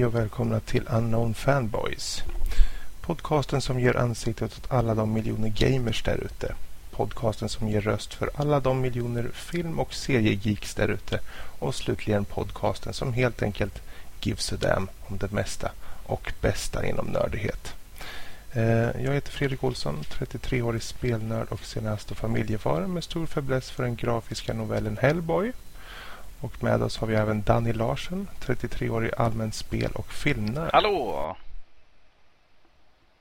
hej och välkomna till Unknown Fanboys. Podcasten som ger ansiktet åt alla de miljoner gamers där ute. Podcasten som ger röst för alla de miljoner film- och seriegeeks där ute. Och slutligen podcasten som helt enkelt gives a damn om det mesta och bästa inom nördighet. Eh, jag heter Fredrik Olsson, 33-årig spelnörd och senast familjefar med stor fäbless för den grafiska novellen Hellboy. Och med oss har vi även Danny Larsen, 33-årig allmän spel och filmnörd. Hallå!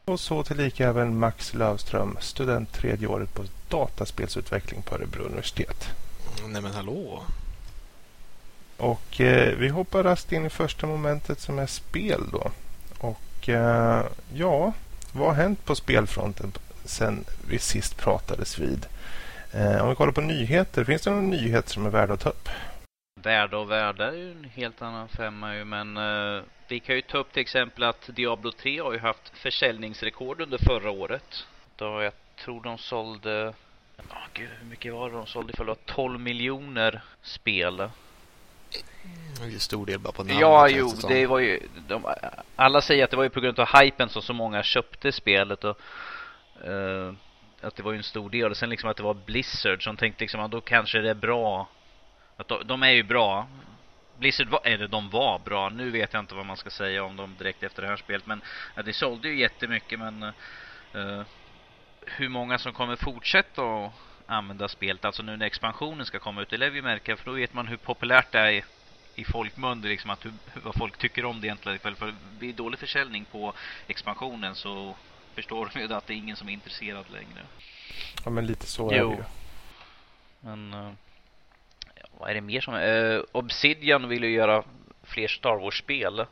Och så tillika även Max Lövström, student tredje året på dataspelsutveckling på Örebro universitet. Nej men hallå! Och eh, vi hoppar rast in i första momentet som är spel då. Och eh, ja, vad har hänt på spelfronten sen vi sist pratades vid? Eh, om vi kollar på nyheter, finns det några nyheter som är värda att ta upp? Värde och värde är ju en helt annan femma ju, men uh, vi kan ju ta upp till exempel att Diablo 3 har ju haft försäljningsrekord under förra året. Då jag tror de sålde, ja oh, gud hur mycket var det de sålde för 12 miljoner spel. En stor del bara på namnet. Ja, jo, det var ju, de, alla säger att det var ju på grund av hypen som så många köpte spelet och uh, att det var ju en stor del. Och sen liksom att det var Blizzard som tänkte liksom att då kanske det är bra att de, de är ju bra. Blizzard var, eller de var bra. Nu vet jag inte vad man ska säga om dem direkt efter det här spelet. Men ja, det sålde ju jättemycket. Men uh, hur många som kommer fortsätta att använda spelet, alltså nu när expansionen ska komma ut, det lär vi märka. För då vet man hur populärt det är i, folkmun, liksom att hur, vad folk tycker om det egentligen. För, för det blir dålig försäljning på expansionen så förstår de ju att det är ingen som är intresserad längre. Ja, men lite så jo. är det ju. Men... Uh, vad är det mer som uh, Obsidian vill ju göra fler Star Wars-spel.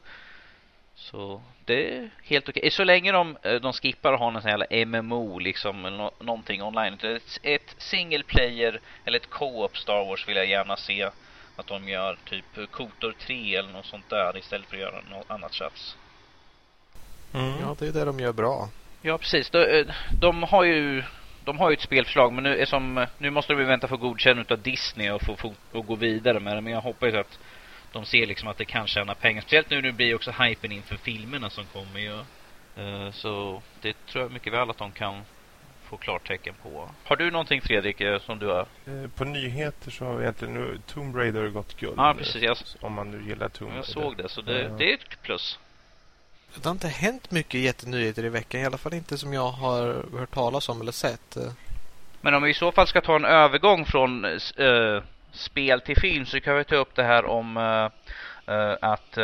Så det är helt okej. Så länge de, de skippar att ha någon sån jävla MMO liksom, eller no någonting online. Ett, ett single player eller ett co-op Star Wars vill jag gärna se att de gör. Typ Kotor 3 eller något sånt där istället för att göra något annat tjafs. Mm. Ja, det är det de gör bra. Ja, precis. De, de har ju de har ju ett spelförslag men nu, är som, nu måste de vänta för godkännande av Disney och få, få och gå vidare med det. Men jag hoppas att de ser liksom att det kan tjäna pengar. Speciellt nu det blir också hypen inför filmerna som kommer ju. Uh, så det tror jag mycket väl att de kan få klartecken på. Har du någonting Fredrik som du har? Eh, på nyheter så har vi egentligen nu Tomb Raider gått guld. Ja, precis. Jag, om man nu gillar Tomb Raider. Jag såg det, så det, uh. det är ett plus. Det har inte hänt mycket jättenyheter i veckan. I alla fall inte som jag har hört talas om eller sett. Men om vi i så fall ska ta en övergång från uh, spel till film så kan vi ta upp det här om uh, att...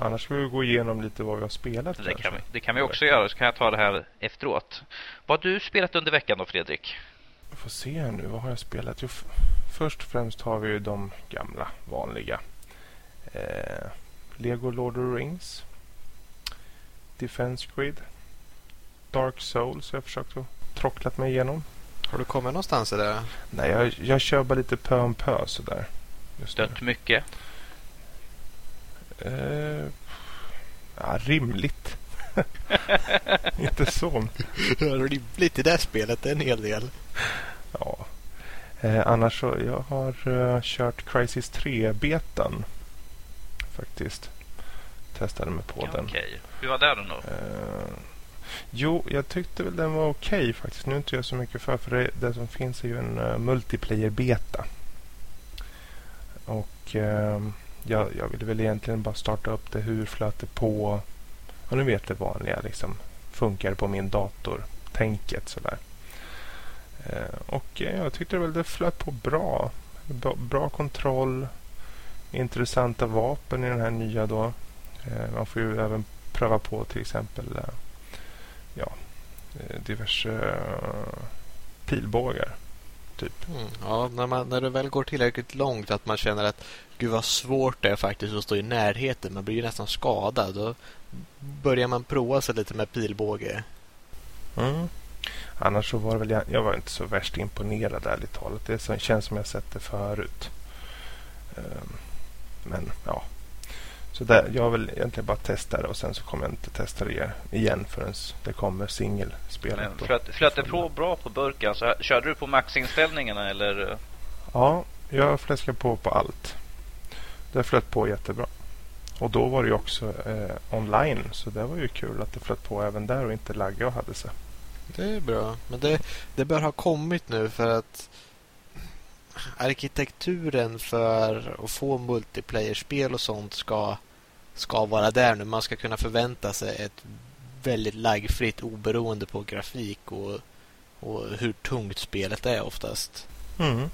Annars ska vi gå igenom lite vad vi har spelat. Det, kan vi, det kan vi också göra. Så kan jag ta det här efteråt. Vad har du spelat under veckan då, Fredrik? Jag får se här nu. Vad har jag spelat? Jo, först och främst har vi ju de gamla vanliga. Lego Lord of the Rings. Defense Grid. Dark Souls jag har försökt att trocklat mig igenom. Har du kommit någonstans i det? Nej, jag, jag kör bara lite pö om pö sådär. Dött mycket? Uh, ja, rimligt. Inte så. rimligt i det spelet, det är en hel del. Ja. Uh, annars så, jag har uh, kört Crisis 3-betan. Faktiskt. Testade mig på ja, den. Okej. Okay. Hur var det då? Uh, jo, jag tyckte väl den var okej okay, faktiskt. Nu är inte jag så mycket för, för det, det som finns är ju en uh, multiplayer-beta. Och uh, jag, jag ville väl egentligen bara starta upp det. Hur flöt det på? Och nu vet det vanliga liksom. Funkar på min dator. Tänket sådär. och jag tyckte väl det flöt på. Bra, bra kontroll. Intressanta vapen i den här nya då. Man får ju även pröva på till exempel ja, diverse pilbågar. Typ. Mm, ja, när, man, när det väl går tillräckligt långt att man känner att gud vad svårt det är faktiskt att stå i närheten. Man blir ju nästan skadad. Då börjar man prova sig lite med pilbåge. Mm. Annars så var det väl jag, jag var inte så värst imponerad ärligt talat. Det känns som jag sett det förut. Um, men ja, så där, jag vill egentligen bara testa det och sen så kommer jag inte testa det igen förrän det kommer singelspelet. Flöt, det på bra på burken? Så körde du på maxinställningarna eller? Ja, jag fläskade på på allt. Det flöt på jättebra. Och då var det ju också eh, online så det var ju kul att det flöt på även där och inte lagga och hade sig. Det är bra. Men det, det bör ha kommit nu för att arkitekturen för att få multiplayer-spel och sånt ska, ska vara där nu. Man ska kunna förvänta sig ett väldigt laggfritt oberoende på grafik och, och hur tungt spelet är oftast. Mm.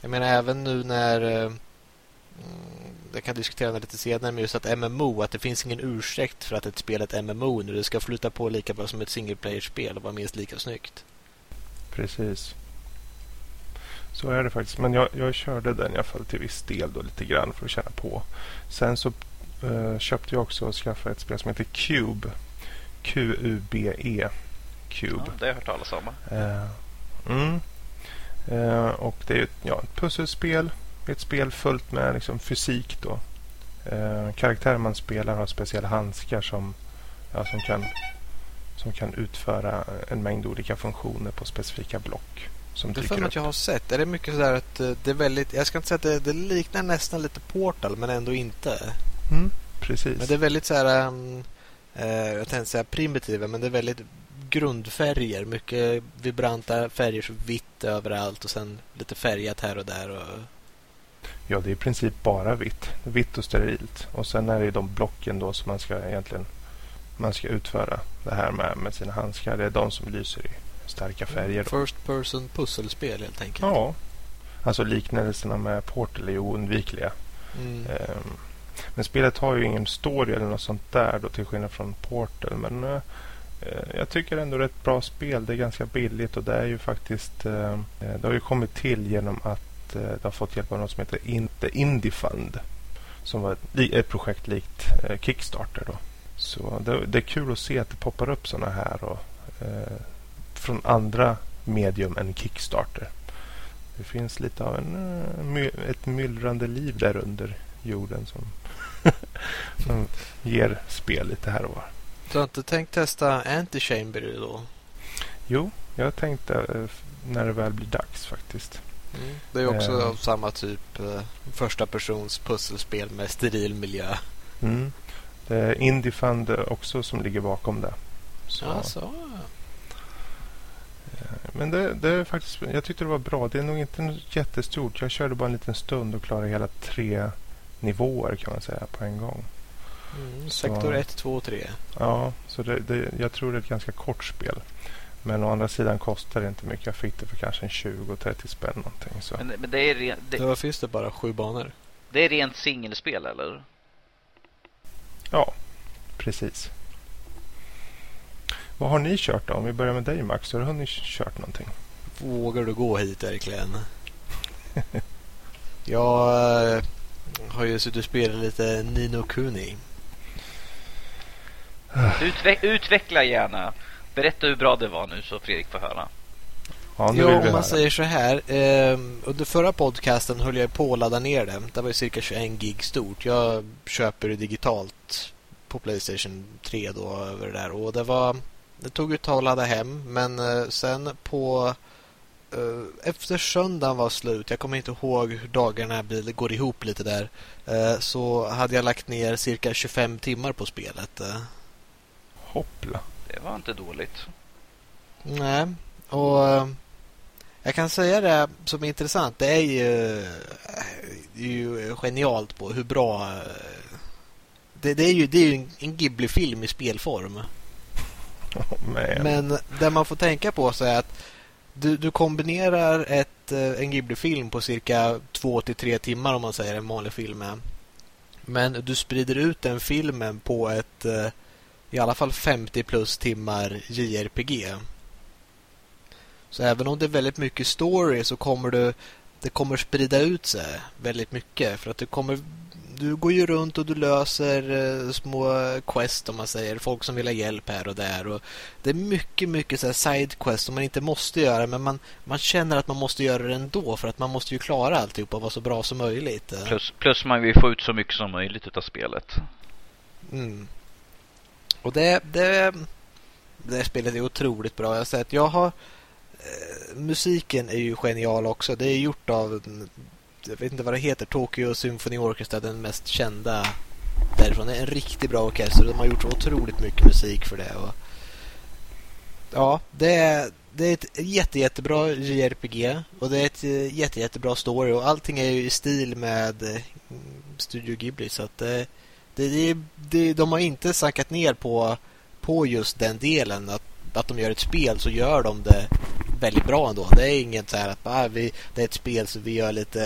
Jag menar även nu när eh, jag kan diskutera det lite senare, men just att MMO, att det finns ingen ursäkt för att ett spel är ett MMO nu. Det ska flytta på lika bra som ett single player-spel och vara minst lika snyggt. Precis. Så är det faktiskt. Men jag, jag körde den i alla fall till viss del då lite grann för att känna på. Sen så uh, köpte jag också och skaffade ett spel som heter Cube. Q-U-B-E. Cube. Ja, det har jag hört talas om. Uh, mm. uh, och det är ett, ja, ett pusselspel. Ett spel fullt med liksom, fysik då. karaktären man spelar har speciella handskar som, ja, som kan som kan utföra en mängd olika funktioner på specifika block. Som det är att jag har sett. Är det mycket sådär att eh, det är väldigt... Jag ska inte säga att det, det liknar nästan lite Portal men ändå inte. Mm, precis. Men det är väldigt så här... Um, uh, jag tänkte säga primitiva men det är väldigt grundfärger. Mycket vibranta färger, så vitt överallt och sen lite färgat här och där. Och... Ja, det är i princip bara vitt. Vitt och sterilt. Och sen är det de blocken då som man ska egentligen man ska utföra det här med, med sina handskar. Det är de som lyser i starka färger. First person pusselspel helt enkelt. Ja. Alltså liknelserna med Portal är oundvikliga. Mm. Um, men spelet har ju ingen story eller något sånt där då till skillnad från Portal. Men uh, jag tycker ändå det är ett bra spel. Det är ganska billigt och det är ju faktiskt uh, det har ju kommit till genom att uh, det har fått hjälp av något som heter In The Indie Fund. Som var ett, ett projekt likt Kickstarter då. Så det, det, är kul att se att det poppar upp sådana här och, eh, från andra medium än Kickstarter. Det finns lite av en, eh, ett myllrande liv där under jorden som, som ger spel lite här och var. Du har inte tänkt testa Antichamber då? Jo, jag tänkte eh, när det väl blir dags faktiskt. Mm. Det är också uh, av samma typ uh, första persons pusselspel med steril miljö. Mm. Det är Indiefund också som ligger bakom det. Så. Alltså. Men det, det, är faktiskt, jag tyckte det var bra. Det är nog inte jättestort. Jag körde bara en liten stund och klarade hela tre nivåer kan man säga på en gång. Mm, sektor 1, 2 och 3. Ja, så det, det, jag tror det är ett ganska kort spel. Men å andra sidan kostar det inte mycket. Jag fick det för kanske en 20-30 spänn någonting. Så. Men, men det är ren, det, Då finns det bara sju banor. Det är rent singelspel eller? Ja, precis. Vad har ni kört då? Om vi börjar med dig Max. Har du hunnit kört någonting? Vågar du gå hit verkligen? jag äh, har ju suttit och spelat lite Nino Kuni. Utveck utveckla gärna. Berätta hur bra det var nu så Fredrik får höra. Ja, ja om man säger så här. Eh, under förra podcasten höll jag på att ladda ner det. Det var cirka 21 gig stort. Jag köper det digitalt på Playstation 3 då över det där. Och det var... Det tog ett tag att ladda hem. Men eh, sen på... Eh, efter söndagen var slut. Jag kommer inte ihåg hur dagarna blir, går ihop lite där. Eh, så hade jag lagt ner cirka 25 timmar på spelet. Eh. Hoppla. Det var inte dåligt. Nej. Och eh, jag kan säga det som är intressant. Det är ju, det är ju genialt på hur bra... Det, det är ju, det är ju en Ghibli-film i spelform. Oh, Men det man får tänka på så är att du, du kombinerar ett, eh, en Ghibli-film på cirka två till tre timmar om man säger en vanlig film är. Men du sprider ut den filmen på ett eh, i alla fall 50 plus timmar JRPG. Så även om det är väldigt mycket story så kommer du det kommer sprida ut sig väldigt mycket för att du kommer du går ju runt och du löser eh, små quest om man säger folk som vill ha hjälp här och där och det är mycket mycket så side quest som man inte måste göra men man man känner att man måste göra det ändå för att man måste ju klara alltihop och vara så bra som möjligt. Plus plus man vill få ut så mycket som möjligt utav spelet. Mm. Och det det det spelet är otroligt bra. Jag har sett jag har Eh, musiken är ju genial också. Det är gjort av, jag vet inte vad det heter, Tokyo Symphony Orchestra, den mest kända därifrån. Det är en riktigt bra orkester. De har gjort otroligt mycket musik för det. Och, ja, det är, det är ett jätte, jättebra JRPG och det är ett eh, jätte, jättebra story och allting är ju i stil med eh, Studio Ghibli så att eh, det, det, det, det, de har inte sackat ner på, på just den delen att, att de gör ett spel så gör de det väldigt bra ändå. Det är inget så här att ah, vi, det är ett spel så vi gör lite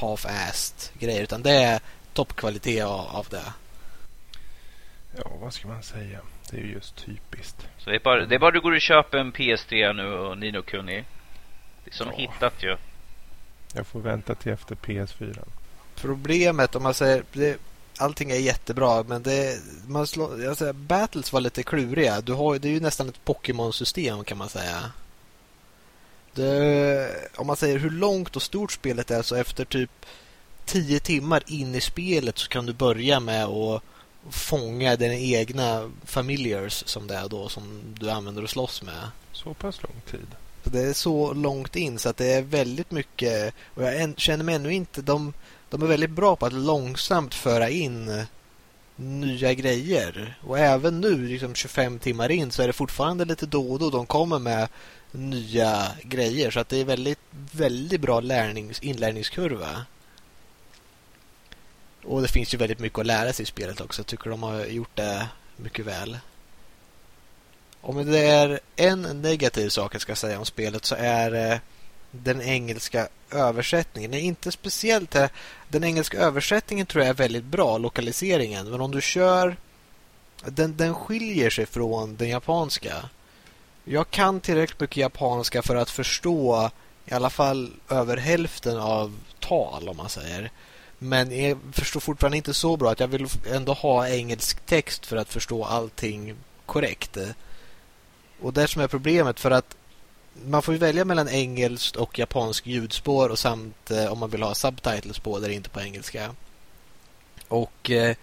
half-assed grejer utan det är toppkvalitet av, av det. Ja, vad ska man säga? Det är ju just typiskt. Så det är bara, det är bara du går och köper en PS3 nu och Nino Kuni. Det är som ja. hittat ju. Jag får vänta till efter PS4. Problemet om man säger det, allting är jättebra men det man slår, jag säger, battles var lite kluriga. Du har, det är ju nästan ett Pokémon-system kan man säga. Det, om man säger hur långt och stort spelet är så efter typ 10 timmar in i spelet så kan du börja med att fånga dina egna familjers som det är då som du använder och slåss med. Så pass lång tid? det är så långt in så att det är väldigt mycket och jag känner mig ännu inte de, de är väldigt bra på att långsamt föra in nya grejer och även nu liksom 25 timmar in så är det fortfarande lite då och då de kommer med nya grejer så att det är väldigt väldigt bra lärnings, inlärningskurva. Och det finns ju väldigt mycket att lära sig i spelet också. Jag tycker de har gjort det mycket väl. Om det är en negativ sak jag ska säga om spelet så är det den engelska översättningen. Det är inte speciellt. Eh, den engelska översättningen tror jag är väldigt bra, lokaliseringen. Men om du kör... Den, den skiljer sig från den japanska. Jag kan tillräckligt mycket japanska för att förstå i alla fall över hälften av tal om man säger. Men jag förstår fortfarande inte så bra att jag vill ändå ha engelsk text för att förstå allting korrekt. Och det som är problemet för att man får ju välja mellan engelskt och japansk ljudspår och samt eh, om man vill ha subtitles på eller inte på engelska. Och eh,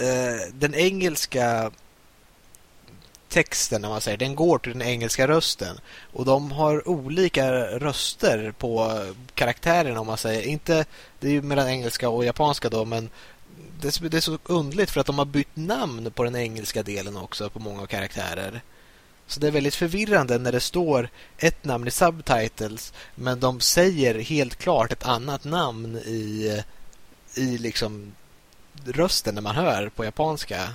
eh, den engelska texten, när man säger, den går till den engelska rösten. Och de har olika röster på karaktärerna, om man säger. Inte, det är ju mellan engelska och japanska då, men det, det är så undligt för att de har bytt namn på den engelska delen också på många karaktärer. Så det är väldigt förvirrande när det står ett namn i subtitles men de säger helt klart ett annat namn i, i liksom rösten när man hör på japanska.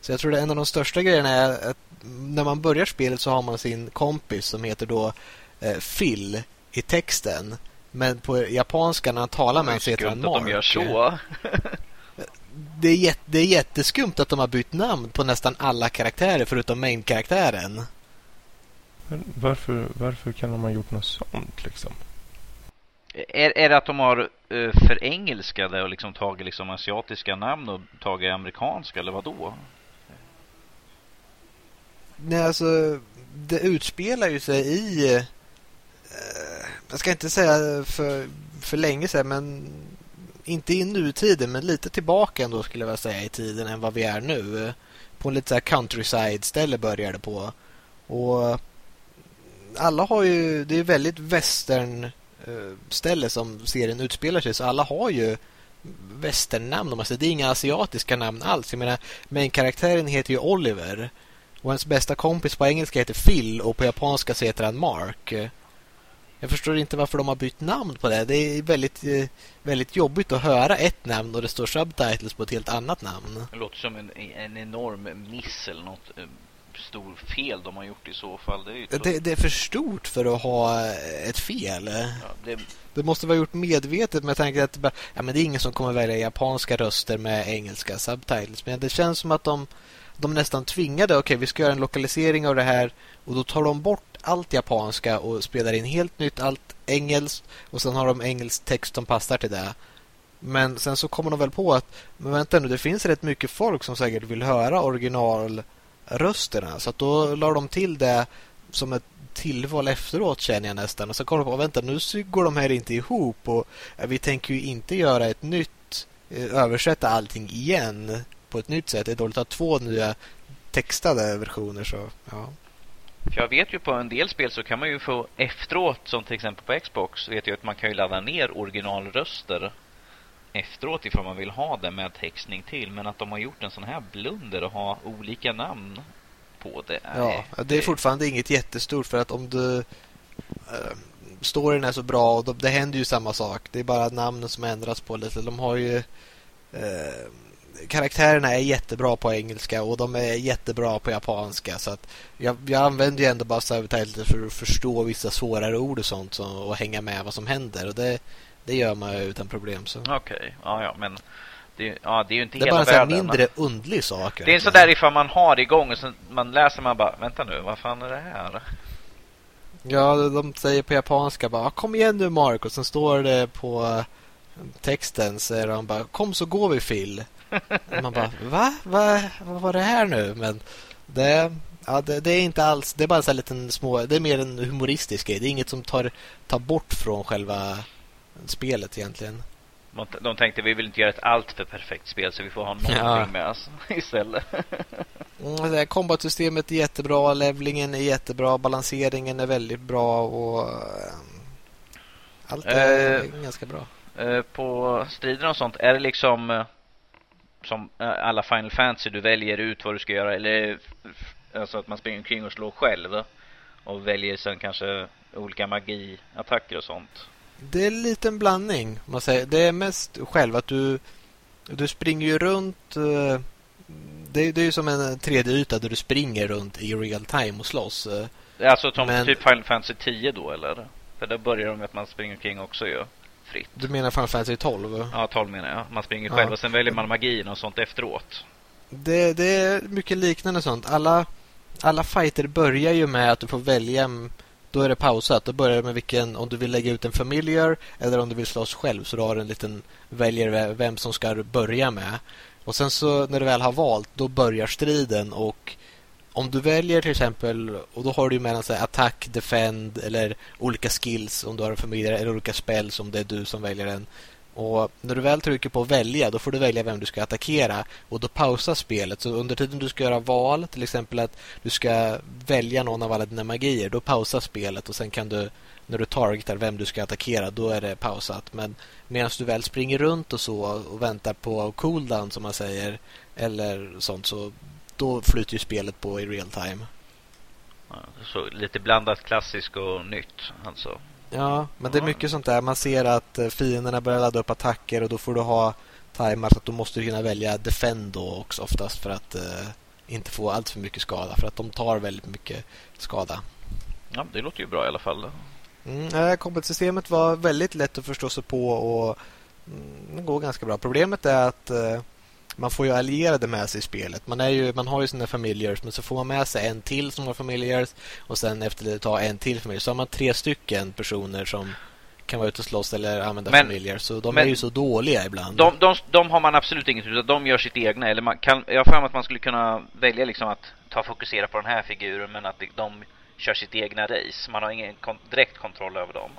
Så jag tror att en av de största grejerna är att när man börjar spelet så har man sin kompis som heter då eh, Phil i texten. Men på japanska när han talar med honom så heter han Mark. att de gör så. det, är jätt, det är jätteskumt att de har bytt namn på nästan alla karaktärer förutom main-karaktären. Varför, varför kan de ha gjort något sånt liksom? Är, är det att de har uh, förengelskade och liksom tagit liksom asiatiska namn och tagit amerikanska eller vad då? Nej, alltså det utspelar ju sig i Eh, jag ska inte säga för, för länge sedan men inte i nutiden men lite tillbaka ändå skulle jag säga i tiden än vad vi är nu. På en lite så här countryside-ställe börjar det på. Och alla har ju, det är väldigt western eh, ställe som serien utspelar sig så alla har ju västernnamn om man säger. Det är inga asiatiska namn alls. Jag menar, main-karaktären heter ju Oliver och hans bästa kompis på engelska heter Phil och på japanska så heter han Mark. Jag förstår inte varför de har bytt namn på det. Det är väldigt, eh, väldigt jobbigt att höra ett namn och det står subtitles på ett helt annat namn. Det låter som en, en enorm miss eller något eh, stor fel de har gjort i så fall. Det är, det, det är för stort för att ha ett fel. Ja, det... det... måste vara gjort medvetet med tanke att ja, men det är ingen som kommer välja japanska röster med engelska subtitles. Men det känns som att de, de nästan tvingade. Okej, okay, vi ska göra en lokalisering av det här och då tar de bort allt japanska och spelar in helt nytt, allt engelskt och sen har de engelsk text som passar till det. Men sen så kommer de väl på att men vänta nu, det finns rätt mycket folk som säkert vill höra originalrösterna så att då la de till det som ett tillval efteråt känner jag nästan och så kommer de på vänta nu går de här inte ihop och vi tänker ju inte göra ett nytt eh, översätta allting igen på ett nytt sätt. Det är dåligt att ha två nya textade versioner så ja. För jag vet ju på en del spel så kan man ju få efteråt, som till exempel på Xbox, vet jag att man kan ju ladda ner originalröster. efteråt ifall man vill ha det med textning till. Men att de har gjort en sån här blunder och ha olika namn på det. Ja, det är fortfarande inget jättestort för att om du... Äh, storyn är så bra och det händer ju samma sak. Det är bara namnen som ändras på lite. De har ju... Äh, karaktärerna är jättebra på engelska och de är jättebra på japanska. Så att jag, jag använder ju ändå bara subtitles för att förstå vissa svårare ord och sånt så, och hänga med vad som händer. Och det, det gör man ju utan problem. Okej, okay. ja, ja, men det, ja, det är ju inte det hela världen. Det är bara en mindre men... undlig sak. Det är så där ifall man har igång och sen man läser man bara, vänta nu, vad fan är det här? Ja, de säger på japanska bara, kom igen nu Mark. Och sen står det på texten så är de bara, kom så går vi Phil. Man bara, va? va? Vad var det här nu? Men det, ja, det, det är inte alls, det är bara en liten små, det är mer en humoristisk grej. Det är inget som tar, tar bort från själva spelet egentligen. De tänkte vi vill inte göra ett allt för perfekt spel så vi får ha någonting ja. med oss istället. mm, Kombatsystemet är jättebra, levlingen är jättebra, balanseringen är väldigt bra och äh, allt är äh, ganska bra. Äh, på striderna och sånt, är det liksom som alla Final Fantasy du väljer ut vad du ska göra eller alltså att man springer omkring och slår själv och väljer sen kanske olika magiattacker och sånt? Det är en blandning. Man säger. Det är mest själv att du, du springer ju runt. Eh, det, det är ju som en 3D-yta där du springer runt i real time och slåss. Alltså som Men, typ Final Fantasy 10 då eller? För då börjar de med att man springer omkring också ju. Fritt. Du menar Final Fantasy 12? Ja, 12 menar jag. Man springer själv ja. och sen väljer man magin och sånt efteråt. Det, det är mycket liknande sånt. Alla, alla fighter börjar ju med att du får välja då är det pausat. Då börjar det med vilken, om du vill lägga ut en familiar eller om du vill slåss själv. Så du har en liten, väljer vem som ska börja med. Och sen så när du väl har valt, då börjar striden och om du väljer till exempel, och då har du mellan sig attack, defend eller olika skills om du har en familiar eller olika spells om det är du som väljer den. Och när du väl trycker på välja, då får du välja vem du ska attackera. Och då pausar spelet. Så under tiden du ska göra val, till exempel att du ska välja någon av alla dina magier, då pausar spelet. Och sen kan du, när du targetar vem du ska attackera, då är det pausat. Men medan du väl springer runt och så och väntar på cooldown som man säger, eller sånt, så då flyter ju spelet på i real time. Så lite blandat klassiskt och nytt alltså. Ja, men det är mycket sånt där. Man ser att eh, fienderna börjar ladda upp attacker och då får du ha timar så att du måste kunna välja defend då också oftast för att uh, inte få allt för mycket skada. För att de tar väldigt mycket skada. Ja, det låter ju bra i alla fall. Mm, Combat-systemet var väldigt lätt att förstå sig på och mm, det går ganska bra. Problemet är att uh, man får ju allierade med sig i spelet. Man, är ju, man har ju sina familjers men så får man med sig en till som har familjers och sen efter det tar en till familj. Så har man tre stycken personer som kan vara ute och slåss eller använda men, familjer. Så de är ju så dåliga ibland. De, de, de har man absolut inget ut De gör sitt egna. Eller man kan, jag har att man skulle kunna välja liksom att ta fokusera på den här figuren men att de kör sitt egna race. Man har ingen kon direkt kontroll över dem.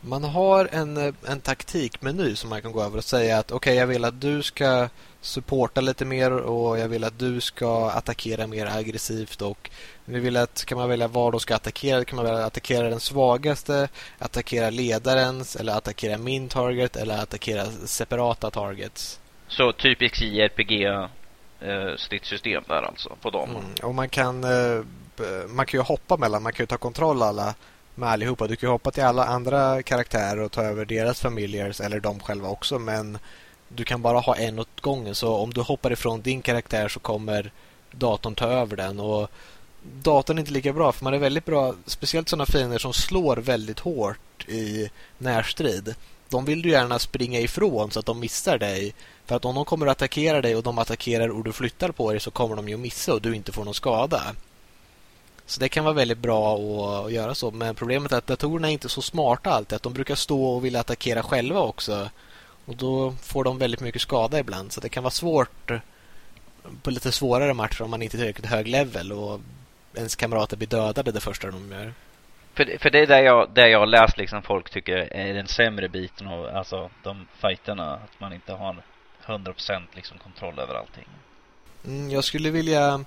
Man har en, en taktikmeny som man kan gå över och säga att okej, okay, jag vill att du ska supporta lite mer och jag vill att du ska attackera mer aggressivt och vi vill att kan man välja var de ska attackera kan man välja attackera den svagaste, attackera ledarens eller attackera min target eller attackera separata targets. Så typiskt JRPG eh, stridssystem där alltså på dem. Mm, och man kan eh, man kan ju hoppa mellan, man kan ju ta kontroll alla med allihopa. Du kan ju hoppa till alla andra karaktärer och ta över deras familjers eller de själva också men du kan bara ha en åt gången. Så om du hoppar ifrån din karaktär så kommer datorn ta över den. Och datorn är inte lika bra för man är väldigt bra, speciellt sådana fiender som slår väldigt hårt i närstrid. De vill du gärna springa ifrån så att de missar dig. För att om de kommer att attackera dig och de attackerar och du flyttar på dig så kommer de ju missa och du inte får någon skada. Så det kan vara väldigt bra att göra så. Men problemet är att datorerna är inte så smarta alltid. Att de brukar stå och vilja attackera själva också. Och då får de väldigt mycket skada ibland. Så det kan vara svårt på lite svårare matcher om man inte är tillräckligt hög level och ens kamrater blir dödade det första de gör. För, för det är det jag, det jag har läst liksom folk tycker är den sämre biten av alltså de fighterna. Att man inte har 100% liksom kontroll över allting. Mm, jag skulle vilja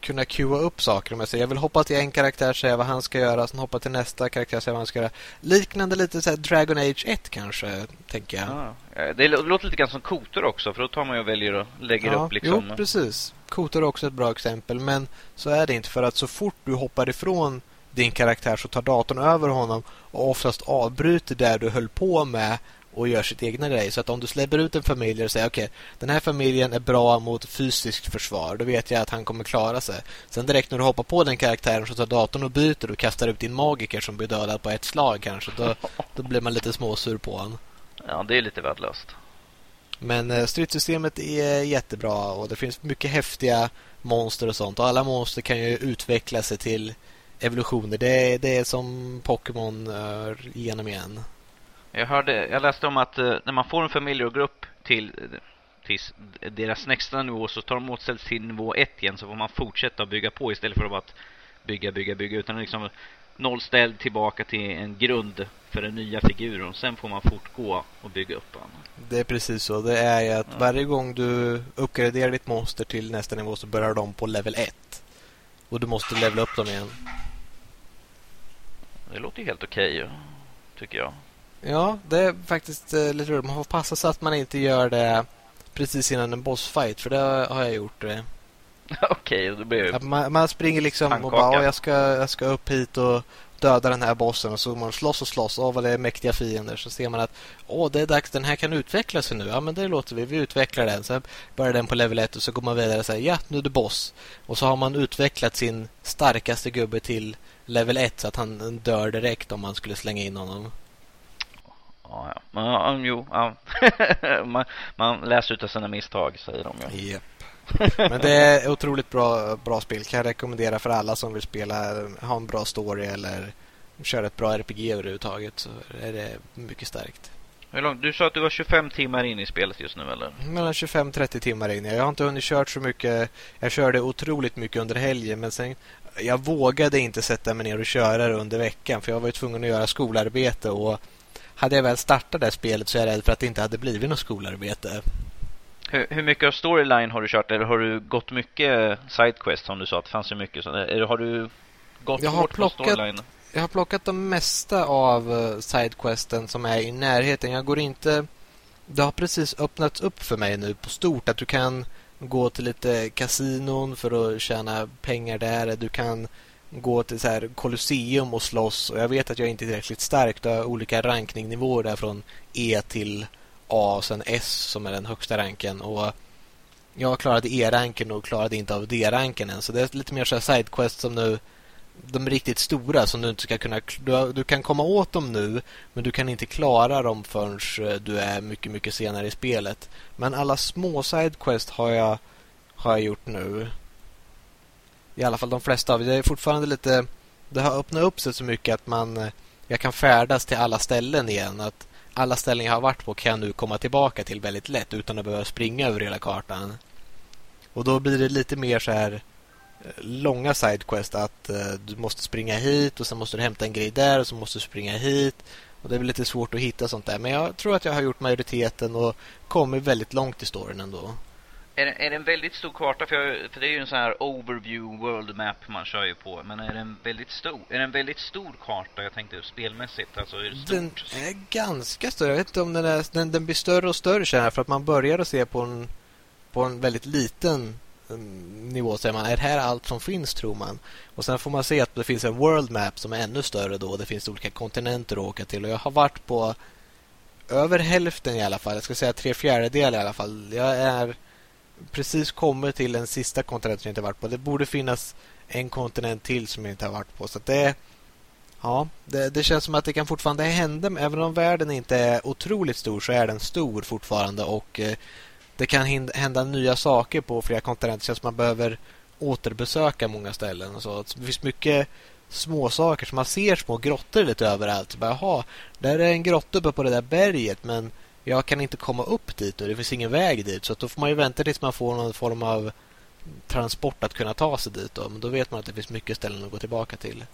kunna queua upp saker. Om jag, säger, jag vill hoppa till en karaktär, säga vad han ska göra, sen hoppa till nästa karaktär, säga vad han ska göra. Liknande lite så Dragon Age 1 kanske, tänker jag. Ja, det låter lite grann som Kotor också, för då tar man ju och väljer och lägger ja, upp liksom. Jo, precis. Kotor är också ett bra exempel, men så är det inte. För att så fort du hoppar ifrån din karaktär så tar datorn över honom och oftast avbryter det du höll på med och gör sitt egna grej. Så att om du släpper ut en familj och säger okej, okay, den här familjen är bra mot fysiskt försvar, då vet jag att han kommer klara sig. Sen direkt när du hoppar på den karaktären så tar datorn och byter och kastar ut din magiker som blir dödad på ett slag kanske. Då, då blir man lite småsur på honom. Ja, det är lite värdelöst. Men eh, stridssystemet är jättebra och det finns mycket häftiga monster och sånt. Och alla monster kan ju utveckla sig till evolutioner. Det, det är som Pokémon uh, igen och igen. Jag, hörde, jag läste om att uh, när man får en familjegrupp till, till deras nästa nivå så tar de åt sig till nivå 1 igen så får man fortsätta bygga på istället för att bara bygga, bygga, bygga utan liksom nollställd tillbaka till en grund för den nya figuren. Sen får man fortgå och bygga upp den. Det är precis så. Det är ju att ja. varje gång du uppgraderar ditt monster till nästa nivå så börjar de på level 1. Och du måste levela upp dem igen. Det låter ju helt okej, okay, tycker jag. Ja, det är faktiskt eh, lite roligt. Man får passa så att man inte gör det precis innan en bossfight, för det har jag gjort. Det. Okej, okay, blir det... Man, man springer liksom och bara, jag ska, jag ska upp hit och döda den här bossen och så man slåss och slåss. Åh, vad det är mäktiga fiender. Så ser man att åh, det är dags, den här kan utveckla sig nu. Ja, men det låter vi. Vi utvecklar den. Så börjar den på level 1 och så går man vidare och säger ja, nu är det boss. Och så har man utvecklat sin starkaste gubbe till level 1 så att han dör direkt om man skulle slänga in honom. Ja, ja. ja jo, ja. man, man läser ut av sina misstag, säger de ju. Yep. Men det är otroligt bra, bra spel. Kan jag rekommendera för alla som vill spela, ha en bra story eller köra ett bra RPG överhuvudtaget så är det mycket starkt. Hur långt? Du sa att du var 25 timmar in i spelet just nu eller? Mellan 25-30 timmar in. Jag har inte hunnit kört så mycket. Jag körde otroligt mycket under helgen men sen jag vågade inte sätta mig ner och köra under veckan för jag var ju tvungen att göra skolarbete och hade jag väl startat det spelet så är jag rädd för att det inte hade blivit något skolarbete. Hur, hur mycket av storyline har du kört eller har du gått mycket sidequest som du sa att det fanns så mycket? Så, eller har du gått jag har hårt plockat, på storyline? Jag har plockat de mesta av eh, sidequesten som är i närheten. Jag går inte... Det har precis öppnats upp för mig nu på stort att du kan gå till lite kasinon för att tjäna pengar där. Du kan gå till så här Colosseum och slåss. Och jag vet att jag inte är tillräckligt stark. Du har olika rankningnivåer där från E till A och sen S som är den högsta ranken. Och jag klarade E-ranken och klarade inte av D-ranken än. Så det är lite mer så här sidequest som nu de riktigt stora som du inte ska kunna... Du, du, kan komma åt dem nu men du kan inte klara dem förrän eh, du är mycket, mycket senare i spelet. Men alla små sidequest har jag, har jag gjort nu. I alla fall de flesta av Det är fortfarande lite... Det har öppnat upp sig så mycket att man... Eh, jag kan färdas till alla ställen igen. Att alla ställen jag har varit på kan jag nu komma tillbaka till väldigt lätt utan att behöva springa över hela kartan. Och då blir det lite mer så här eh, långa sidequest att uh, du måste springa hit och sen måste du hämta en grej där och så måste du springa hit. Och det är väl lite svårt att hitta sånt där. Men jag tror att jag har gjort majoriteten och kommit väldigt långt i storyn ändå. Är det, är det en väldigt stor karta? För, jag, för det är ju en sån här overview world map man kör ju på. Men är det en väldigt stor, är det en väldigt stor karta? Jag tänkte spelmässigt. Alltså är det stort? Den är ganska stor. Jag vet inte om den är, den, den blir större och större känner. För att man börjar att se på en, på en väldigt liten mm, nivå säger man, är det här allt som finns tror man. Och sen får man se att det finns en world map som är ännu större då. Det finns olika kontinenter att åka till. Och jag har varit på över hälften i alla fall. Jag ska säga tre fjärdedelar i alla fall. Jag är precis kommit till en sista kontinent som jag inte varit på. Det borde finnas en kontinent till som jag inte har varit på. Så det, ja, det, det, känns som att det kan fortfarande hända. Även om världen inte är otroligt stor så är den stor fortfarande. Och eh, det kan hända nya saker på flera kontinenter. Det känns som att man behöver återbesöka många ställen. Och så. Det finns mycket små saker. som man ser små grottor lite överallt. Bara, aha, där är en grotta uppe på det där berget. Men jag kan inte komma upp dit och det finns ingen väg dit. Så då får man ju vänta tills man får någon form av transport att kunna ta sig dit. Då. Men då vet man att det finns mycket ställen att gå tillbaka till.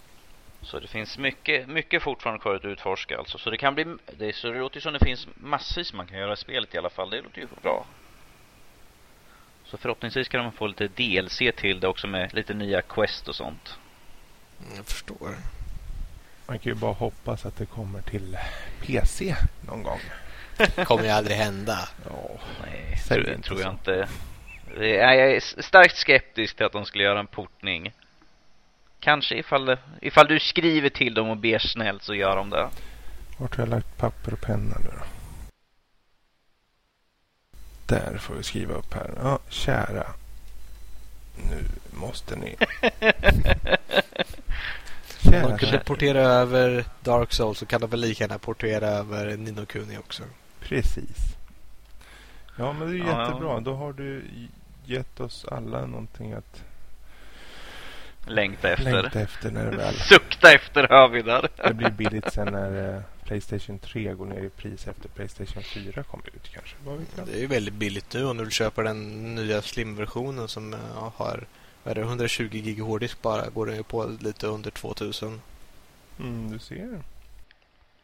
Så det finns mycket, mycket fortfarande kvar att utforska alltså. Så det kan bli, det, så det låter som det finns massvis man kan göra i spelet i alla fall. Det låter ju bra. Så förhoppningsvis kan de få lite DLC till det också med lite nya quest och sånt. Jag förstår. Man kan ju bara hoppas att det kommer till PC någon gång. Det kommer ju aldrig hända. Ja, Nej, Säg tror, jag inte. Det Jag är starkt skeptisk till att de skulle göra en portning. Kanske ifall, ifall du skriver till dem och ber snällt så gör de det. vart har jag lagt papper och penna nu då? Där får vi skriva upp här. Ja, kära. Nu måste ni. Om Kära, de kunde portera över Dark Souls så kan de väl lika gärna portera över Nino Kuni också. Precis. Ja, men det är Ja, ja. jättebra. Då har du gett oss alla någonting att Längta efter. längta efter när det väl Sukta efter hör vi där. Det blir billigt sen när eh, Playstation 3 går ner i pris efter Playstation 4 kommer ut kanske. Vad vet jag? Det är ju väldigt billigt nu om du köper den nya Slim-versionen som eh, har vad är det, 120 gig hårddisk bara. Går den ju på lite under 2000. Mm, du ser.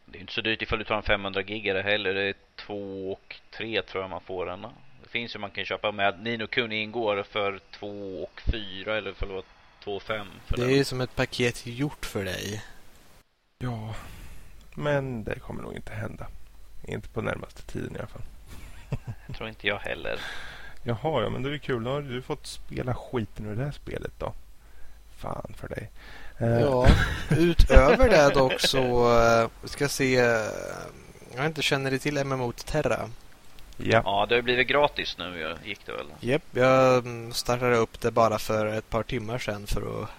Det är inte så dyrt ifall du tar en 500 gigare heller. Det är 2 och 3 tror jag man får den. Det finns ju man kan köpa med Nino Kuni ingår för 2 och 4 eller förlåt 2 och 5 för Det den. är ju som ett paket gjort för dig. Ja, men det kommer nog inte hända. Inte på närmaste tiden i alla fall. tror inte jag heller. Jaha, ja, men det är ju kul. Då har du fått spela skiten ur det här spelet då. Fan för dig. Eh, Ja, utöver det dock så eh, ska jag se. Jag inte känner ni till MMO Terra? ja. Ja, det har blivit gratis nu gick det väl. Japp, jag startade upp det bara för ett par timmar sedan för att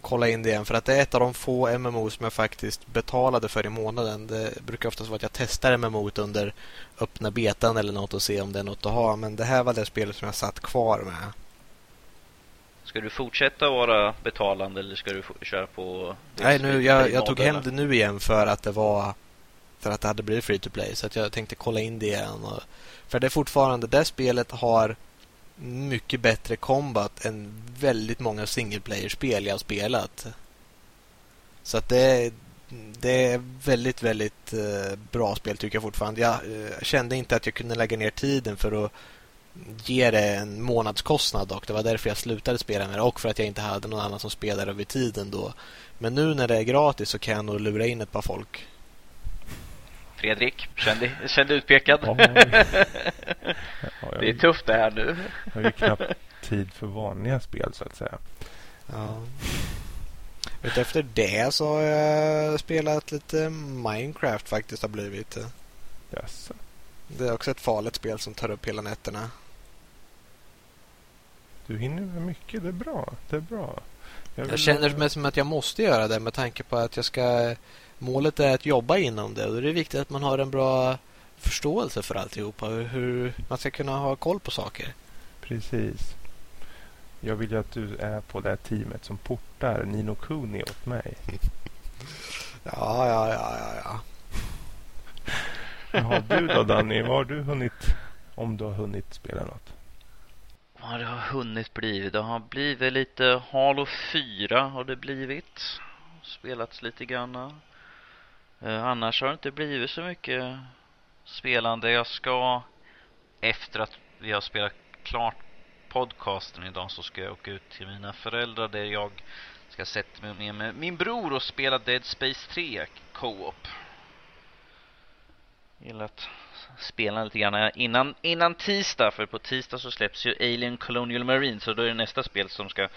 kolla in det igen. För att det är ett av de få MMO som jag faktiskt betalade för i månaden. Det brukar oftast vara att jag testar MMO under öppna betan eller något och se om det är något att ha. Men det här var det spelet som jag satt kvar med. Ska du fortsätta vara betalande eller ska du köra på... Nej, nu, jag, jag tog hem det nu igen för att det var för att det hade blivit free to play. Så att jag tänkte kolla in det igen. Och, för det är fortfarande, det spelet har mycket bättre combat än väldigt många single player-spel jag har spelat. Så att det, det är väldigt, väldigt eh, bra spel tycker jag fortfarande. Jag eh, kände inte att jag kunde lägga ner tiden för att ge det en månadskostnad dock. Det var därför jag slutade spela med det och för att jag inte hade någon annan som spelade över tiden då. Men nu när det är gratis så kan jag nog lura in ett par folk. Fredrik, känn dig, känn dig utpekad. Ja, ja, jag Det är tufft det här nu. har ju knappt tid för vanliga spel så att säga. Ja. Vet, efter det så har jag spelat lite Minecraft faktiskt har blivit. Jaså. Det är också ett farligt spel som tar upp hela nätterna. Du hinner med mycket. Det är bra. Det är bra. Jag vill- känner mig som att jag måste göra det med tanke på att jag ska... Målet är att jobba inom det och då är det viktigt att man har en bra förståelse för alltihopa. Hur, hur man ska kunna ha koll på saker. Precis. Jag vill ju att du är på det här teamet som portar Nino Kuni åt mig. Ja, ja, ja, ja, ja. Jaha, du då Danny? Vad har du hunnit? Om du har hunnit spela något? Vad det har hunnit blivit? Det har blivit lite Halo 4 har det blivit. Spelats lite grann. Eh, annars har det inte blivit så mycket spelande. Jag ska efter att vi har spelat klart podcasten idag så ska jag åka ut till mina föräldrar där jag ska sätta mig ner med min bror och spela Dead Space 3 Co-op. Gillar att spela lite grann innan, innan tisdag för på tisdag så släpps ju Alien Colonial Marine så då är det nästa spel som ska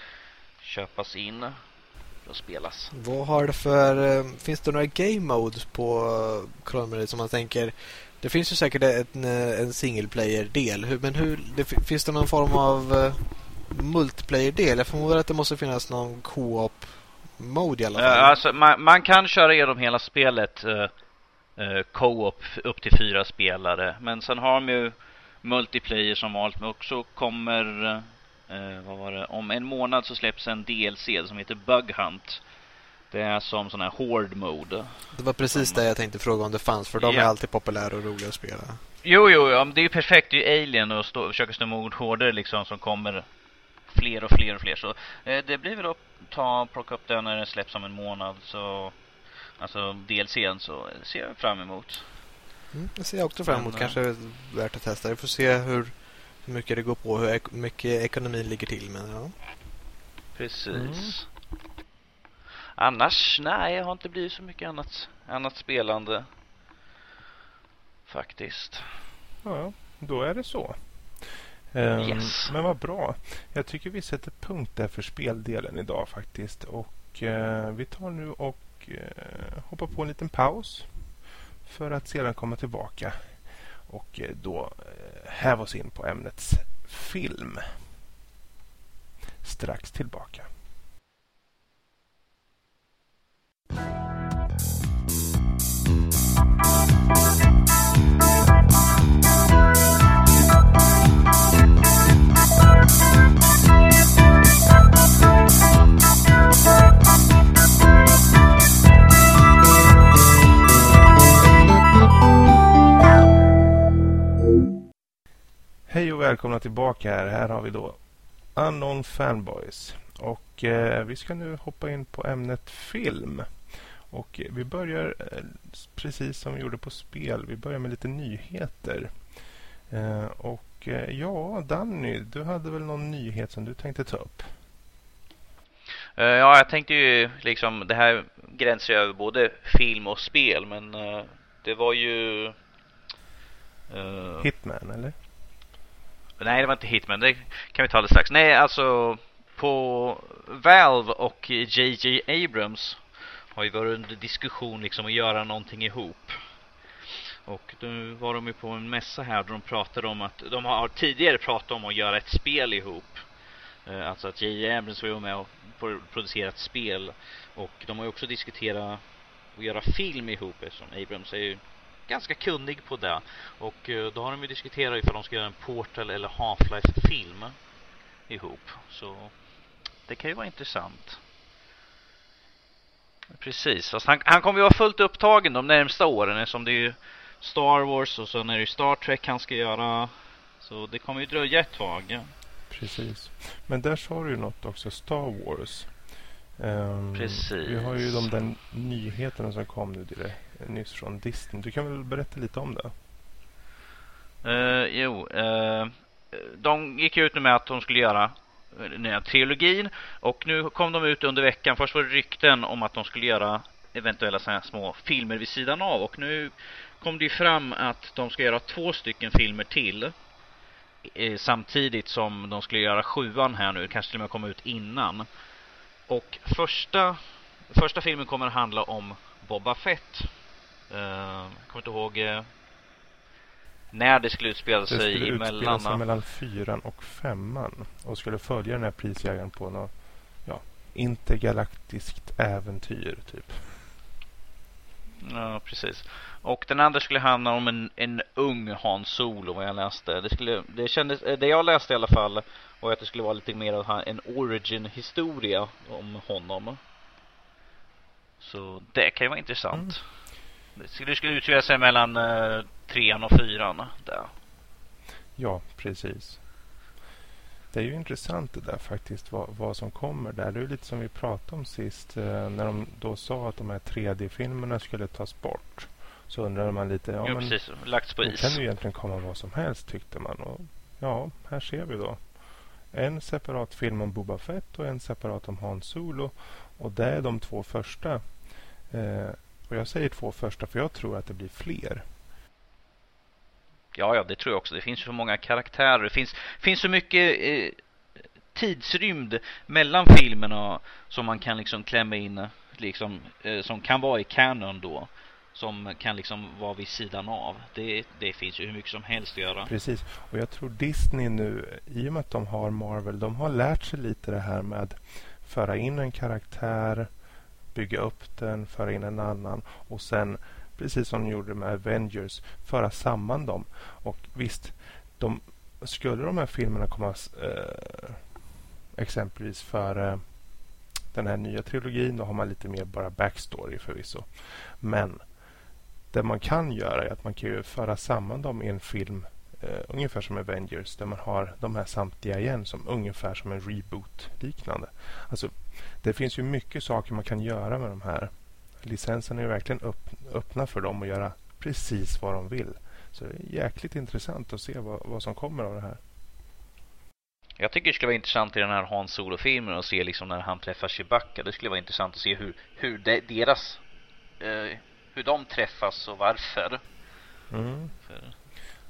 köpas in och spelas. Vad har det för... eh, Finns det några game modes på uh, Clone som man tänker... Det finns ju säkert en, eh, en single player-del. Men hur, det, fi- finns det någon form av multiplayer-del? Jag förmodar att det måste finnas någon co-op mode i alla fall. alltså man, man kan köra igenom hela spelet uh, co-op upp till fyra spelare men sen har de ju multiplayer som vanligt men också kommer uh, vad var det? Om en månad så släpps en DLC som heter Bug Hunt. Det är som sån här Horde mode. Det var precis det jag tänkte fråga om det fanns. För de är Ja. alltid populära och roliga att spela. Jo, jo, ja, det är ju perfekt. Det är ju Alien och stå, försöka stå emot horder liksom som kommer fler och fler och fler. Så eh, det blir väl att ta plocka upp den när den släpps om en månad. Så alltså DLCn så ser jag fram emot. Mm, det ser jag också fram emot. Men, Kanske är värt att testa. Vi får se hur, hur mycket det går på, hur ek mycket ekonomin ligger till. Men, ja. Precis. Mm. Annars, nej, jag har inte blivit så mycket annat, annat spelande. Faktiskt. Ja, då är det så. Um, yes. Men vad bra. Jag tycker vi sätter punkt där för speldelen idag faktiskt. Och uh, vi tar nu och uh, hoppar på en liten paus. För att sedan komma tillbaka. Och eh, då eh, häva oss in på ämnets film. Strax tillbaka. Hej och välkomna tillbaka här. Här har vi då Unknown Fanboys. Och eh, vi ska nu hoppa in på ämnet film. Och vi börjar eh, precis som vi gjorde på spel. Vi börjar med lite nyheter. Eh, och eh, ja, Danny, du hade väl någon nyhet som du tänkte ta upp? Eh, ja, jag tänkte ju liksom, det här gränsar över både film och spel, men det var ju... Hitman, eller? Nej, det var inte Hitman. Det kan vi ta alldeles strax. Nej, alltså på Valve och JJ Abrams har ju varit under diskussion liksom att göra någonting ihop. Och nu var de ju på en mässa här där de pratade om att de har tidigare pratat om att göra ett spel ihop. Eh, alltså att J.J. Abrams var med och producerat spel. Och de har ju också diskuterat att göra film ihop eftersom Abrams är ju ganska kunnig på det. Och eh, då har de ju diskuterat ifall de ska göra en Portal eller Half-Life-film ihop. Så det kan ju vara intressant. Precis, fast han, han kommer ju vara fullt upptagen de närmsta åren eftersom det är ju Star Wars och sen är det Star Trek han ska göra. Så det kommer ju dröja ett tag. Precis. Men där sa du ju något också, Star Wars. Um, Precis. Vi har ju de där nyheterna som kom nu direkt, nyss från Disney. Du kan väl berätta lite om det? Uh, jo, uh, de gick ut med att de skulle göra den nya trilogin och nu kom de ut under veckan. Först var det rykten om att de skulle göra eventuella sådana små filmer vid sidan av och nu kom det ju fram att de ska göra två stycken filmer till eh, samtidigt som de skulle göra sjuan här nu, kanske till och med komma ut innan. Och första, första filmen kommer att handla om Boba Fett. Uh, jag kommer inte ihåg uh, när det skulle utspela sig det skulle emellan. Utspela sig mellan fyran och femman och skulle följa den här prisjägaren på något ja, intergalaktiskt äventyr typ. Ja, precis. Och den andra skulle handla om en, en ung Han Solo vad jag läste. Det, skulle, det, kändes, det jag läste i alla fall var att det skulle vara lite mer av en origin historia om honom. Så det kan ju vara intressant. Mm. Det skulle, skulle utspela sig mellan uh, trean och fyran där. Ja, precis. Det är ju intressant det där faktiskt, vad, vad som kommer där. Det är lite som vi pratade om sist, eh, när de då sa att de här 3D-filmerna skulle tas bort. Så undrade man lite, ja, jo, men precis, lagts på is. kan ju egentligen komma vad som helst tyckte man. Och ja, här ser vi då. En separat film om Boba Fett och en separat om Han Solo. Och det är de två första. Eh, och jag säger två första för jag tror att det blir fler. Ja, ja, det tror jag också. Det finns så många karaktärer. Det finns, finns så mycket eh, tidsrymd mellan filmerna som man kan liksom klämma in, eh, liksom, eh, som kan vara i canon då. Som kan liksom vara vid sidan av. Det, det finns ju hur mycket som helst att göra. Precis. Och jag tror Disney nu, i och med att de har Marvel, de har lärt sig lite det här med att föra in en karaktär, bygga upp den, föra in en annan och sen precis som de gjorde med Avengers, föra samman dem. Och visst, de, skulle de här filmerna komma eh, exempelvis för eh, den här nya trilogin, då har man lite mer bara backstory förvisso. Men det man kan göra är att man kan ju föra samman dem i en film eh, ungefär som Avengers där man har de här samtliga igen som ungefär som en reboot liknande. Alltså, det finns ju mycket saker man kan göra med de här licensen är verkligen upp, öppna för dem att göra precis vad de vill. Så det är jäkligt intressant att se vad, vad som kommer av det här. Jag tycker det skulle vara intressant i den här Han Solo-filmen att se liksom när han träffar Chewbacca. Det skulle vara intressant att se hur, hur de, deras, eh, hur de träffas och varför. Mm. För,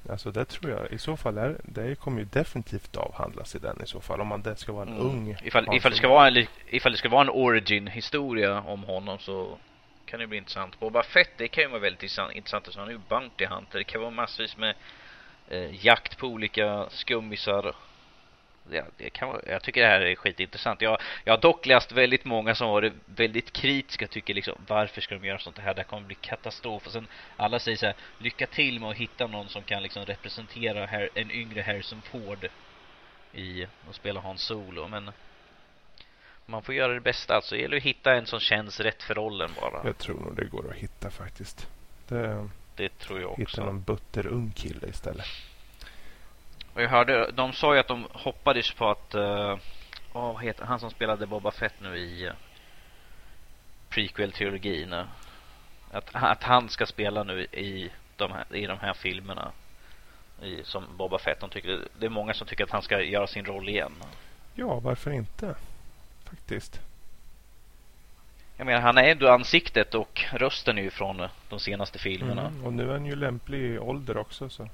Alltså det tror jag i så fall är, det kommer ju definitivt avhandlas i den i så fall om man det ska vara en mm. ung ifall, ifall, det ska vara en, ifall det ska vara en origin-historia om honom så kan det bli intressant. Boba Fett, det kan ju vara väldigt intressant, intressant eftersom han är ju Bounty Hunter. Det kan vara massvis med eh, jakt på olika skummisar. Ja, det kan vara, jag tycker det här är skitintressant. Jag, jag har dock läst väldigt många som varit väldigt kritiska tycker liksom varför ska de göra sånt här? Det här kommer bli katastrof. Och sen alla säger så här lycka till med att hitta någon som kan liksom representera här, en yngre Harrison Ford i att spela Han Solo. Men man får göra det bästa alltså. Det gäller att hitta en som känns rätt för rollen bara. Jag tror nog det går att hitta faktiskt. Det, Det tror jag hitta också. någon butterung kille istället. Och jag hörde, de sa ju att de hoppades på att, uh, vad heter han som spelade Boba Fett nu i uh, prequel-trilogin. uh, Att, att han ska spela nu i de här, i de här filmerna. I, som Boba Fett. De tycker, det är många som tycker att han ska göra sin roll igen. Ja, varför inte? Faktiskt. Jag menar, han är ändå ansiktet och rösten är ju från de senaste filmerna. Mm. Och nu är han ju lämplig i ålder också så.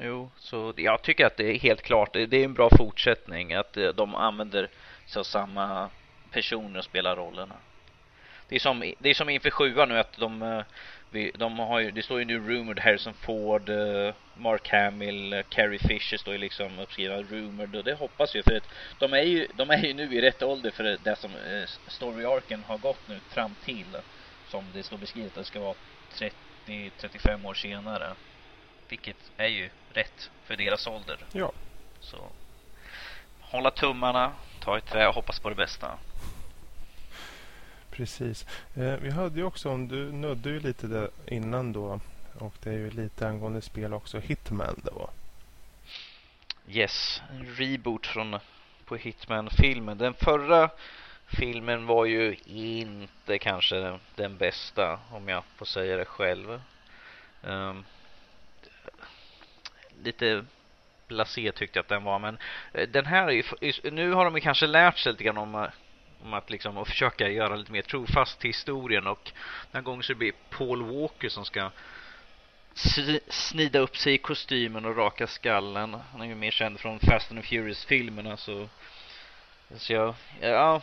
Jo, så jag tycker att det är helt klart. Det är en bra fortsättning att eh, de använder sig av samma personer och spelar rollerna. Det är som, det är som inför sjuan nu att de, eh, de har ju, det står ju nu rumored Harrison Ford, eh, Mark Hamill, Carrie Fisher står ju liksom uppskrivna rumored och det hoppas vi för att de är ju, de är ju nu i rätt ålder för det- som story-arken har gått nu fram till som det står beskrivet att det ska vara 30-35 år senare. Vilket är ju rätt för deras ålder. Ja. Så hålla tummarna, ta ett trä och hoppas på det bästa. Precis. Eh, vi hade ju också, om du nödde ju lite där innan då. Och det är ju lite angående spel också. Hitman då. Yes, en reboot från på Hitman-filmen. Den förra filmen var ju inte kanske den, den bästa om jag får säga det själv. Ehm, lite blasé tyckte jag att den var men eh, den här är ju, nu har de ju kanske lärt sig lite grann om, eh, om att liksom att försöka göra lite mer trofast till historien och den här gången så blir det Paul Walker som ska snida upp sig i kostymen och raka skallen. Han är ju mer känd från Fast and the Furious-filmerna så... Så jag... Ja,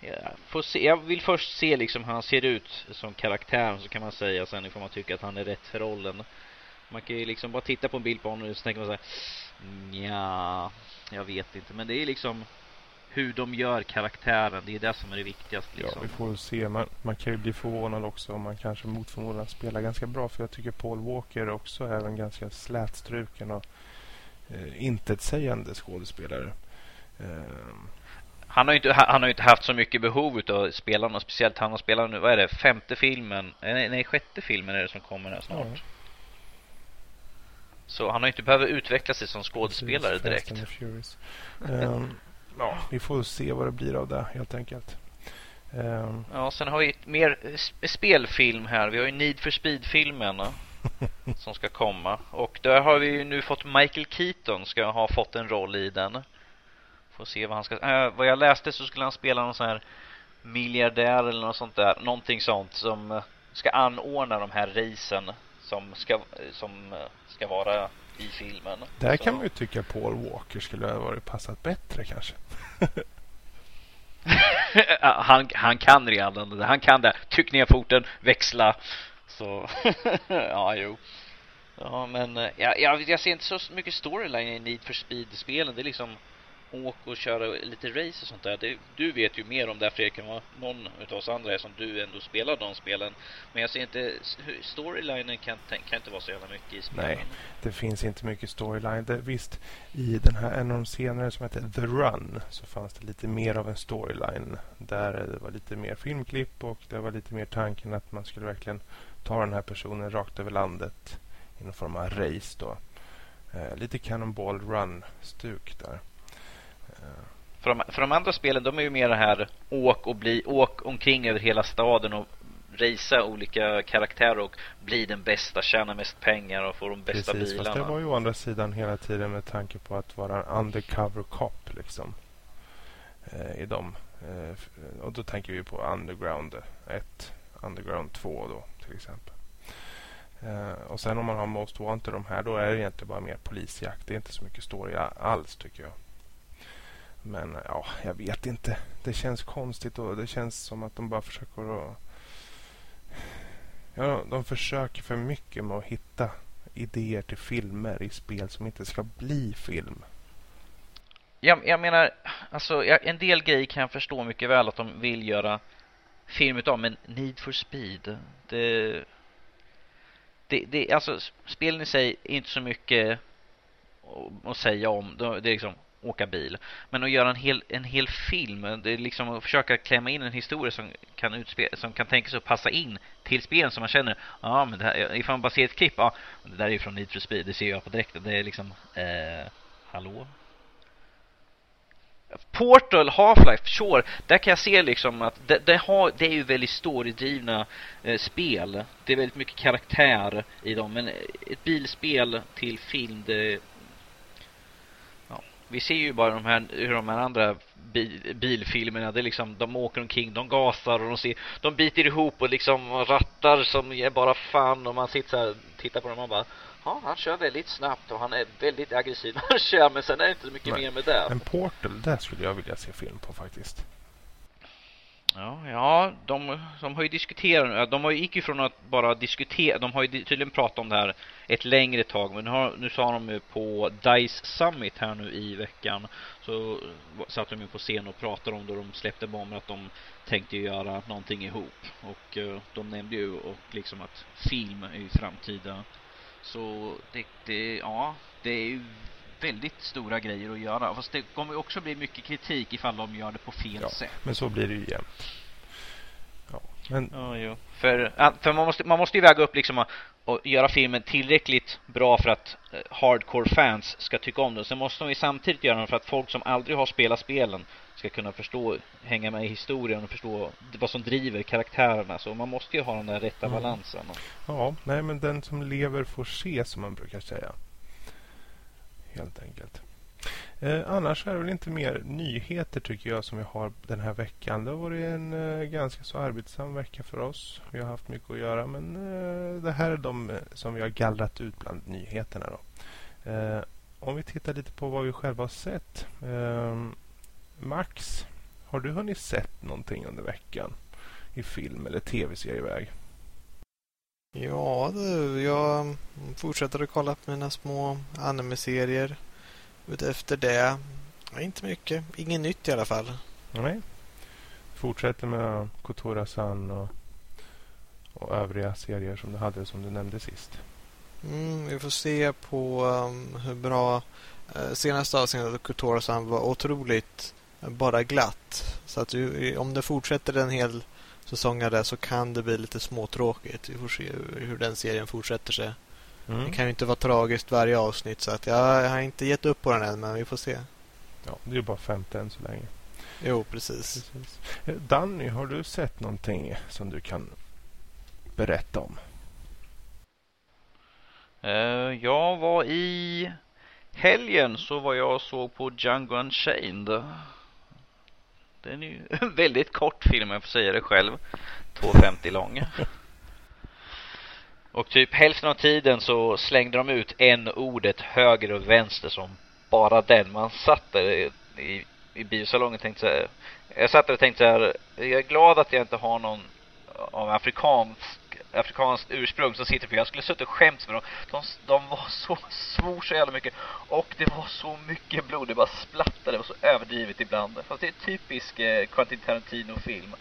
jag, får se, jag vill först se liksom hur han ser ut som karaktär så kan man säga sen får man tycka att han är rätt för rollen. Man kan ju liksom bara titta på en bild på honom och så tänker man så här, ja, jag vet inte. Men det är liksom hur de gör karaktären. Det är det som är det viktigaste Ja, liksom. vi får se. Man, man kan ju bli förvånad också om man kanske mot förmodan spelar ganska bra. För jag tycker Paul Walker också är en ganska slätstruken och eh, intetsägande skådespelare. Eh, Han har ju inte, han har inte haft så mycket behov utav spelarna, speciellt han har spelat nu, vad är det, femte filmen, nej, nej sjätte filmen är det som kommer här snart. ja, Så han har inte behövt utveckla sig som skådespelare precis, direkt. Fast and the Furious. Eh, ja, vi får se vad det blir av det helt enkelt. Eh, Ja, sen har vi ett mer sp- spelfilm här. Vi har ju Need for Speed-filmen eh, som ska komma. Och där har vi ju nu fått Michael Keaton ska ha fått en roll i den. Får se vad han ska... Äh, vad jag läste så skulle han spela någon sån här miljardär eller något sånt där. Någonting sånt som eh, ska anordna de här racen som ska, som eh, ska vara i filmen. där Så- kan man ju tycka Paul Walker skulle ha varit passat bättre kanske. han, han kan redan det. Han kan det. Tryck ner foten, växla. Så, ja, jo. Ja, men eh, jag, jag, jag ser inte så mycket storyline i Need for Speed-spelen. Det är liksom åk och köra lite race och sånt där. Det, du vet ju mer om det här Fredrik än vad någon utav oss andra är som du ändå spelar de spelen. Men jag ser inte, hur- storylinen kan, kan inte vara så jävla mycket i spelen. Nej. Det finns inte mycket storyline. Det, visst, i den här, en av de senare som heter The Run så fanns det lite mer av en storyline. Där det var lite mer filmklipp och det var lite mer tanken att man skulle verkligen ta den här personen rakt över landet i någon form av race då. Eh, lite Cannonball Run-stuk där. För de, för de andra spelen, de är ju mer det här åk och bli, åk omkring över hela staden och racea olika karaktärer och bli den bästa, tjäna mest pengar och få de bästa Precis, bilarna. Fast det var ju å andra sidan hela tiden med tanke på att vara undercover cop liksom. Eh, I dem. Eh, och då tänker vi på Underground 1, Underground 2 då till exempel. Eh, och sen om man har Most Wanted de här då är det egentligen bara mer polisjakt. Det är inte så mycket story alls tycker jag. Men ja, jag vet inte. Det känns konstigt och det känns som att de bara försöker att... Ja, de försöker för mycket med att hitta idéer till filmer i spel som inte ska bli film. Jag, jag menar, alltså jag, en del grejer kan jag förstå mycket väl att de vill göra film utav, men Need for Speed, det, det, det alltså spelen i sig är inte så mycket att säga om. Det är liksom åka bil. Men att göra en hel, en hel film, det är liksom att försöka klämma in en historia som kan, utspel, som kan tänkas att passa in till spelen som man känner, ja men det här, ifall man bara ser ett klipp, ja det där är ju från Need for Speed, det ser jag på direkten, det är liksom, eh, hallå? Portal, Half-Life, sure, där kan jag se liksom att det, det, har, det är ju väldigt storydrivna eh, spel. Det är väldigt mycket karaktär i dem, men ett bilspel till film, det, vi ser ju bara de här, hur de här andra bil, bilfilmerna, det är liksom, de åker omkring, de gasar och de ser, de biter ihop och liksom rattar som är bara fan och man sitter så här, och tittar på dem och bara Ja, han kör väldigt snabbt och han är väldigt aggressiv han kör, men sen är det inte så mycket Nej. mer med det. En Portal, det skulle jag vilja se film på faktiskt. Ja, ja de, de har ju diskuterat, de har ju gick ju från att bara diskutera, de har ju tydligen pratat om det här ett längre tag, men nu, har, nu sa de ju på DICE Summit här nu i veckan, så satt de ju på scen och pratade om då de släppte bomber att de tänkte göra någonting ihop. Och eh, de nämnde ju och liksom att film är ju framtida. Så det, det, ja, det är ju väldigt stora grejer att göra. Fast det kommer också bli mycket kritik ifall de gör det på fel ja, sätt. Men så blir det ju jämt. Ja, men... ja, jo. För, för man, måste, man måste ju väga upp liksom att, att göra filmen tillräckligt bra för att eh, hardcore fans ska tycka om den. Sen måste de ju samtidigt göra den för att folk som aldrig har spelat spelen ska kunna förstå, hänga med i historien och förstå vad som driver karaktärerna. Så man måste ju ha den där rätta mm. balansen. Ja, nej men den som lever får se som man brukar säga helt enkelt. Eh, annars är det väl inte mer nyheter tycker jag som vi har den här veckan. Det har varit en eh, ganska så arbetsam vecka för oss. Vi har haft mycket att göra men eh, det här är de eh, som vi har gallrat ut bland nyheterna. Då. Eh, om vi tittar lite på vad vi själva har sett. Eh, Max, har du hunnit sett någonting under veckan i film eller tv-serieväg? Ja du, jag fortsätter att kolla på mina små anime-serier. Efter det, inte mycket. Inget nytt i alla fall. Nej. Fortsätter med Kotora-san och, och övriga serier som du hade som du nämnde sist. Mm, vi får se på um, hur bra uh, senaste avsnittet av Kotora-san var otroligt uh, bara glatt. Så att uh, om det fortsätter en hel säsonger där så kan det bli lite småtråkigt. Vi får se hur den serien fortsätter sig. Mm. Det kan ju inte vara tragiskt varje avsnitt så att jag, jag har inte gett upp på den än men vi får se. Ja, det är ju bara femte än så länge. Jo, precis. precis. Eh, Danny, har du sett någonting som du kan berätta om? Uh, jag var i helgen så var jag och såg på Django Unchained. Den är ju en väldigt kort film, jag får säga det själv. 2.50 lång. Och typ hälften av tiden så slängde de ut en ordet höger och vänster som bara den. Man satt där i, i, biosalongen och tänkte så här, Jag satt där och tänkte så här, jag är glad att jag inte har någon av afrikansk afrikanskt ursprung som sitter för jag skulle suttit och skämts med dem. De, de var så, svor så jävla mycket. Och det var så mycket blod, det bara splattade, det var så överdrivet ibland. Fast det är typisk eh, Quentin Tarantino-film.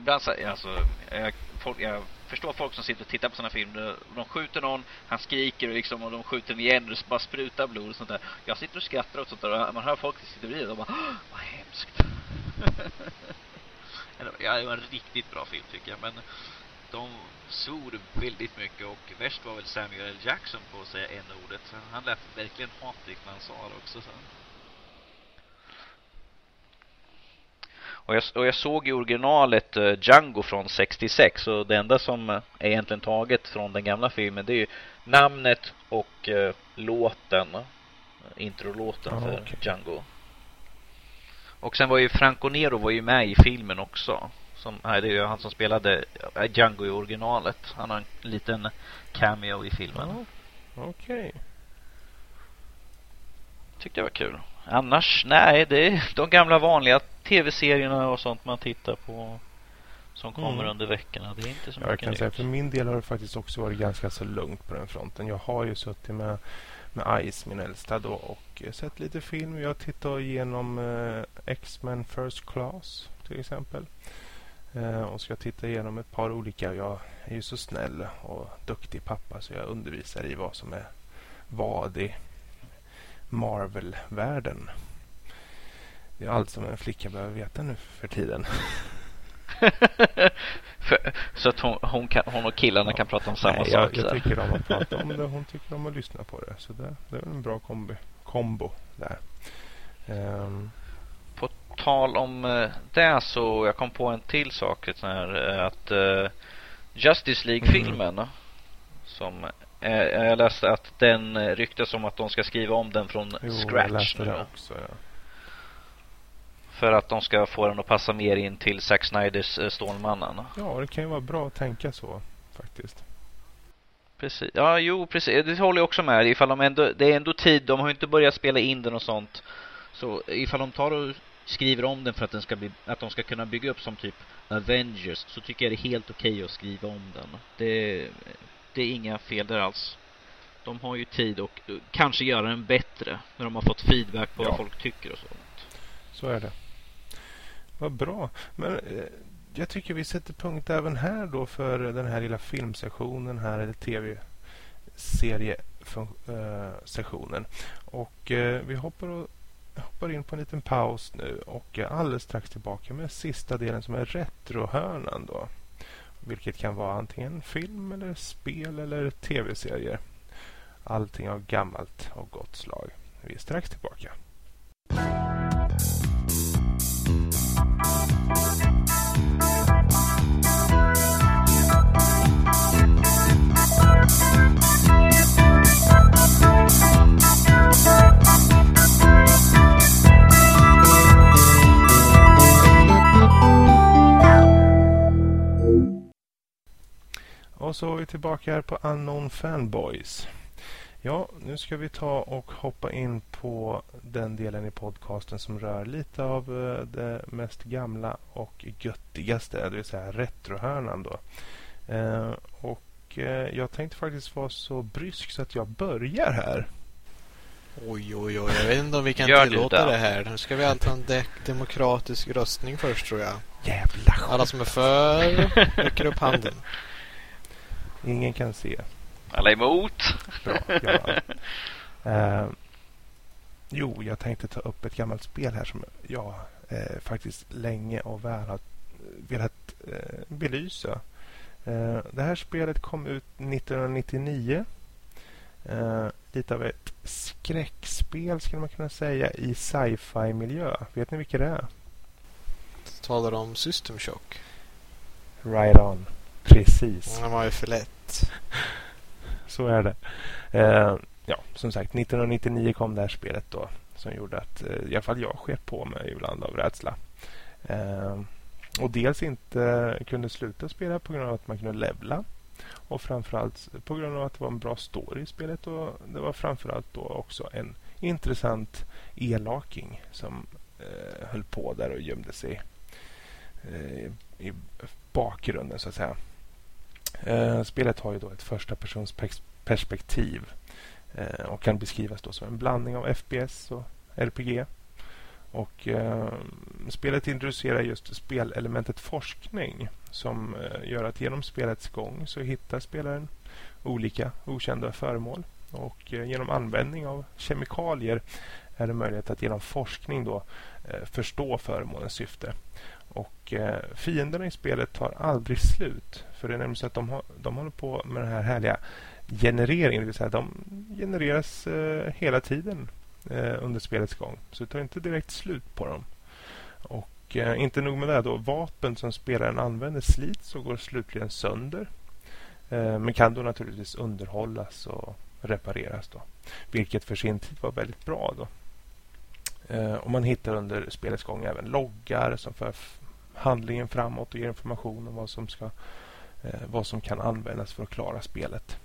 Ibland så, alltså, jag, folk, jag förstår folk som sitter och tittar på sådana filmer. De skjuter någon, han skriker liksom, och de skjuter den igen och det bara sprutar blod och sånt där. Jag sitter och skrattar och sånt där. Man hör folk som sitter bredvid och bara, vad hemskt. ja, det var en riktigt bra film tycker jag, men de svor väldigt mycket och värst var väl Samuel L. Jackson på att säga en ordet. Han lät verkligen hatig när han sa det också. Så. Och jag, och jag såg i originalet uh, Django från 66 och det enda som är egentligen taget från den gamla filmen det är ju namnet och uh, låten, introlåten ah, för okay. Django. Och sen var ju Franco Nero var ju med i filmen också. Som, nej, det är ju han som spelade Django i originalet. Han har en liten cameo i filmen. Ah, Okej. Okay. Tyckte jag var kul. Annars, nej, det är de gamla vanliga tv-serierna och sånt man tittar på som kommer mm. under veckorna. Det är inte så jag mycket kan nytt. säga För min del har det faktiskt också varit ganska så lugnt på den fronten. Jag har ju suttit med, med Ice, min äldsta då, och sett lite film. Jag tittar igenom eh, X-Men First Class till exempel. Eh, och ska titta igenom ett par olika. Jag är ju så snäll och duktig pappa så jag undervisar i vad som är vad i Marvel-världen. Det är allt som en flicka behöver veta nu för tiden. för, så att hon, hon, kan, hon och killarna ja. kan prata om samma Nej, sak? Jag, jag tycker om att prata om det hon tycker om att lyssna på det. Så det, det är en bra kombi, kombo där. Um. Tal om eh, det så jag kom på en till sak. Här, eh, att uh, Justice League-filmen mm. som jag läste att den ryktas om att de ska skriva om den från jo, scratch. Det också, ja. För att de ska få den att passa mer in till Zack Snyders Stålmannen. Ja, det kan ju vara bra att tänka så faktiskt. Precis. Ja, jo, precis. Det håller jag också med. Ifall de ändå, det är ändå tid. De har inte börjat spela in den och sånt. Så ifall de tar och skriver om den för att den ska bli, att de ska kunna bygga upp som typ Avengers så tycker jag det är helt okej okay att skriva om den. Det, det är inga fel där alls. De har ju tid och kanske göra den bättre när de har fått feedback på ja. vad folk tycker och sånt. Så är det. Vad bra. Men eh, jag tycker vi sätter punkt även här då för den här lilla filmsessionen här, eller tv-seriesessionen. Eh, och eh, vi hoppar, och, hoppar in på en liten paus nu och är alldeles strax tillbaka med sista delen som är retrohörnan då. Vilket kan vara antingen film eller spel eller tv-serier. Allting av gammalt och gott slag. Vi är strax tillbaka. Och så är vi tillbaka här på Unknown Fanboys. Ja, nu ska vi ta och hoppa in på den delen i podcasten som rör lite av eh, det mest gamla och göttigaste, det vill säga retrohörnan då. Eh, och eh, jag tänkte faktiskt vara så brysk så att jag börjar här. Oj, oj, oj. Jag vet inte om vi kan Gör tillåta det här. Nu ska vi alltid ha en de demokratisk röstning först, tror jag. Jävla skit. Alla som är för räcker upp handen. Ingen kan se. Alla emot. Bra, ja. uh, jo, jag tänkte ta upp ett gammalt spel här som jag uh, faktiskt länge och väl har velat uh, belysa. det här spelet kom ut 1999. lite av ett skräckspel skulle man kunna säga i sci-fi miljö. Vet ni vilket det är? Talar du om System Shock? Right on. Precis. Den var ju för lätt. Så är det. Eh, ja, som sagt, 1999 kom det här spelet då som gjorde att eh, i alla fall jag sket på mig ibland av rädsla. Eh, och dels inte kunde sluta spela på grund av att man kunde levla. Och framförallt på grund av att det var en bra story i spelet. Och det var framförallt då också en intressant elaking som eh, höll på där och gömde sig eh, i bakgrunden så att säga. Eh, spelet har ju då ett första persons perspektiv eh, och kan beskrivas då som en blandning av FPS och RPG. Och eh, spelet introducerar just spelelementet forskning som eh, gör att genom spelets gång så hittar spelaren olika okända föremål och eh, genom användning av kemikalier är det möjligt att genom forskning då eh, förstå föremålens syfte. Och eh, fienderna i spelet tar aldrig slut. För det är nämligen så att de, de håller på med den här härliga genereringen. Det vill säga de genereras eh, hela tiden eh, under spelets gång. Så det tar inte direkt slut på dem. Och eh, inte nog med det då, vapen som spelaren använder slits och går slutligen sönder. Eh, men kan då naturligtvis underhållas och repareras då. Vilket för sin tid var väldigt bra då. Eh, och man hittar under spelets gång även loggar som för handlingen framåt och ger information om vad som, ska, eh, vad som kan användas för att klara spelet.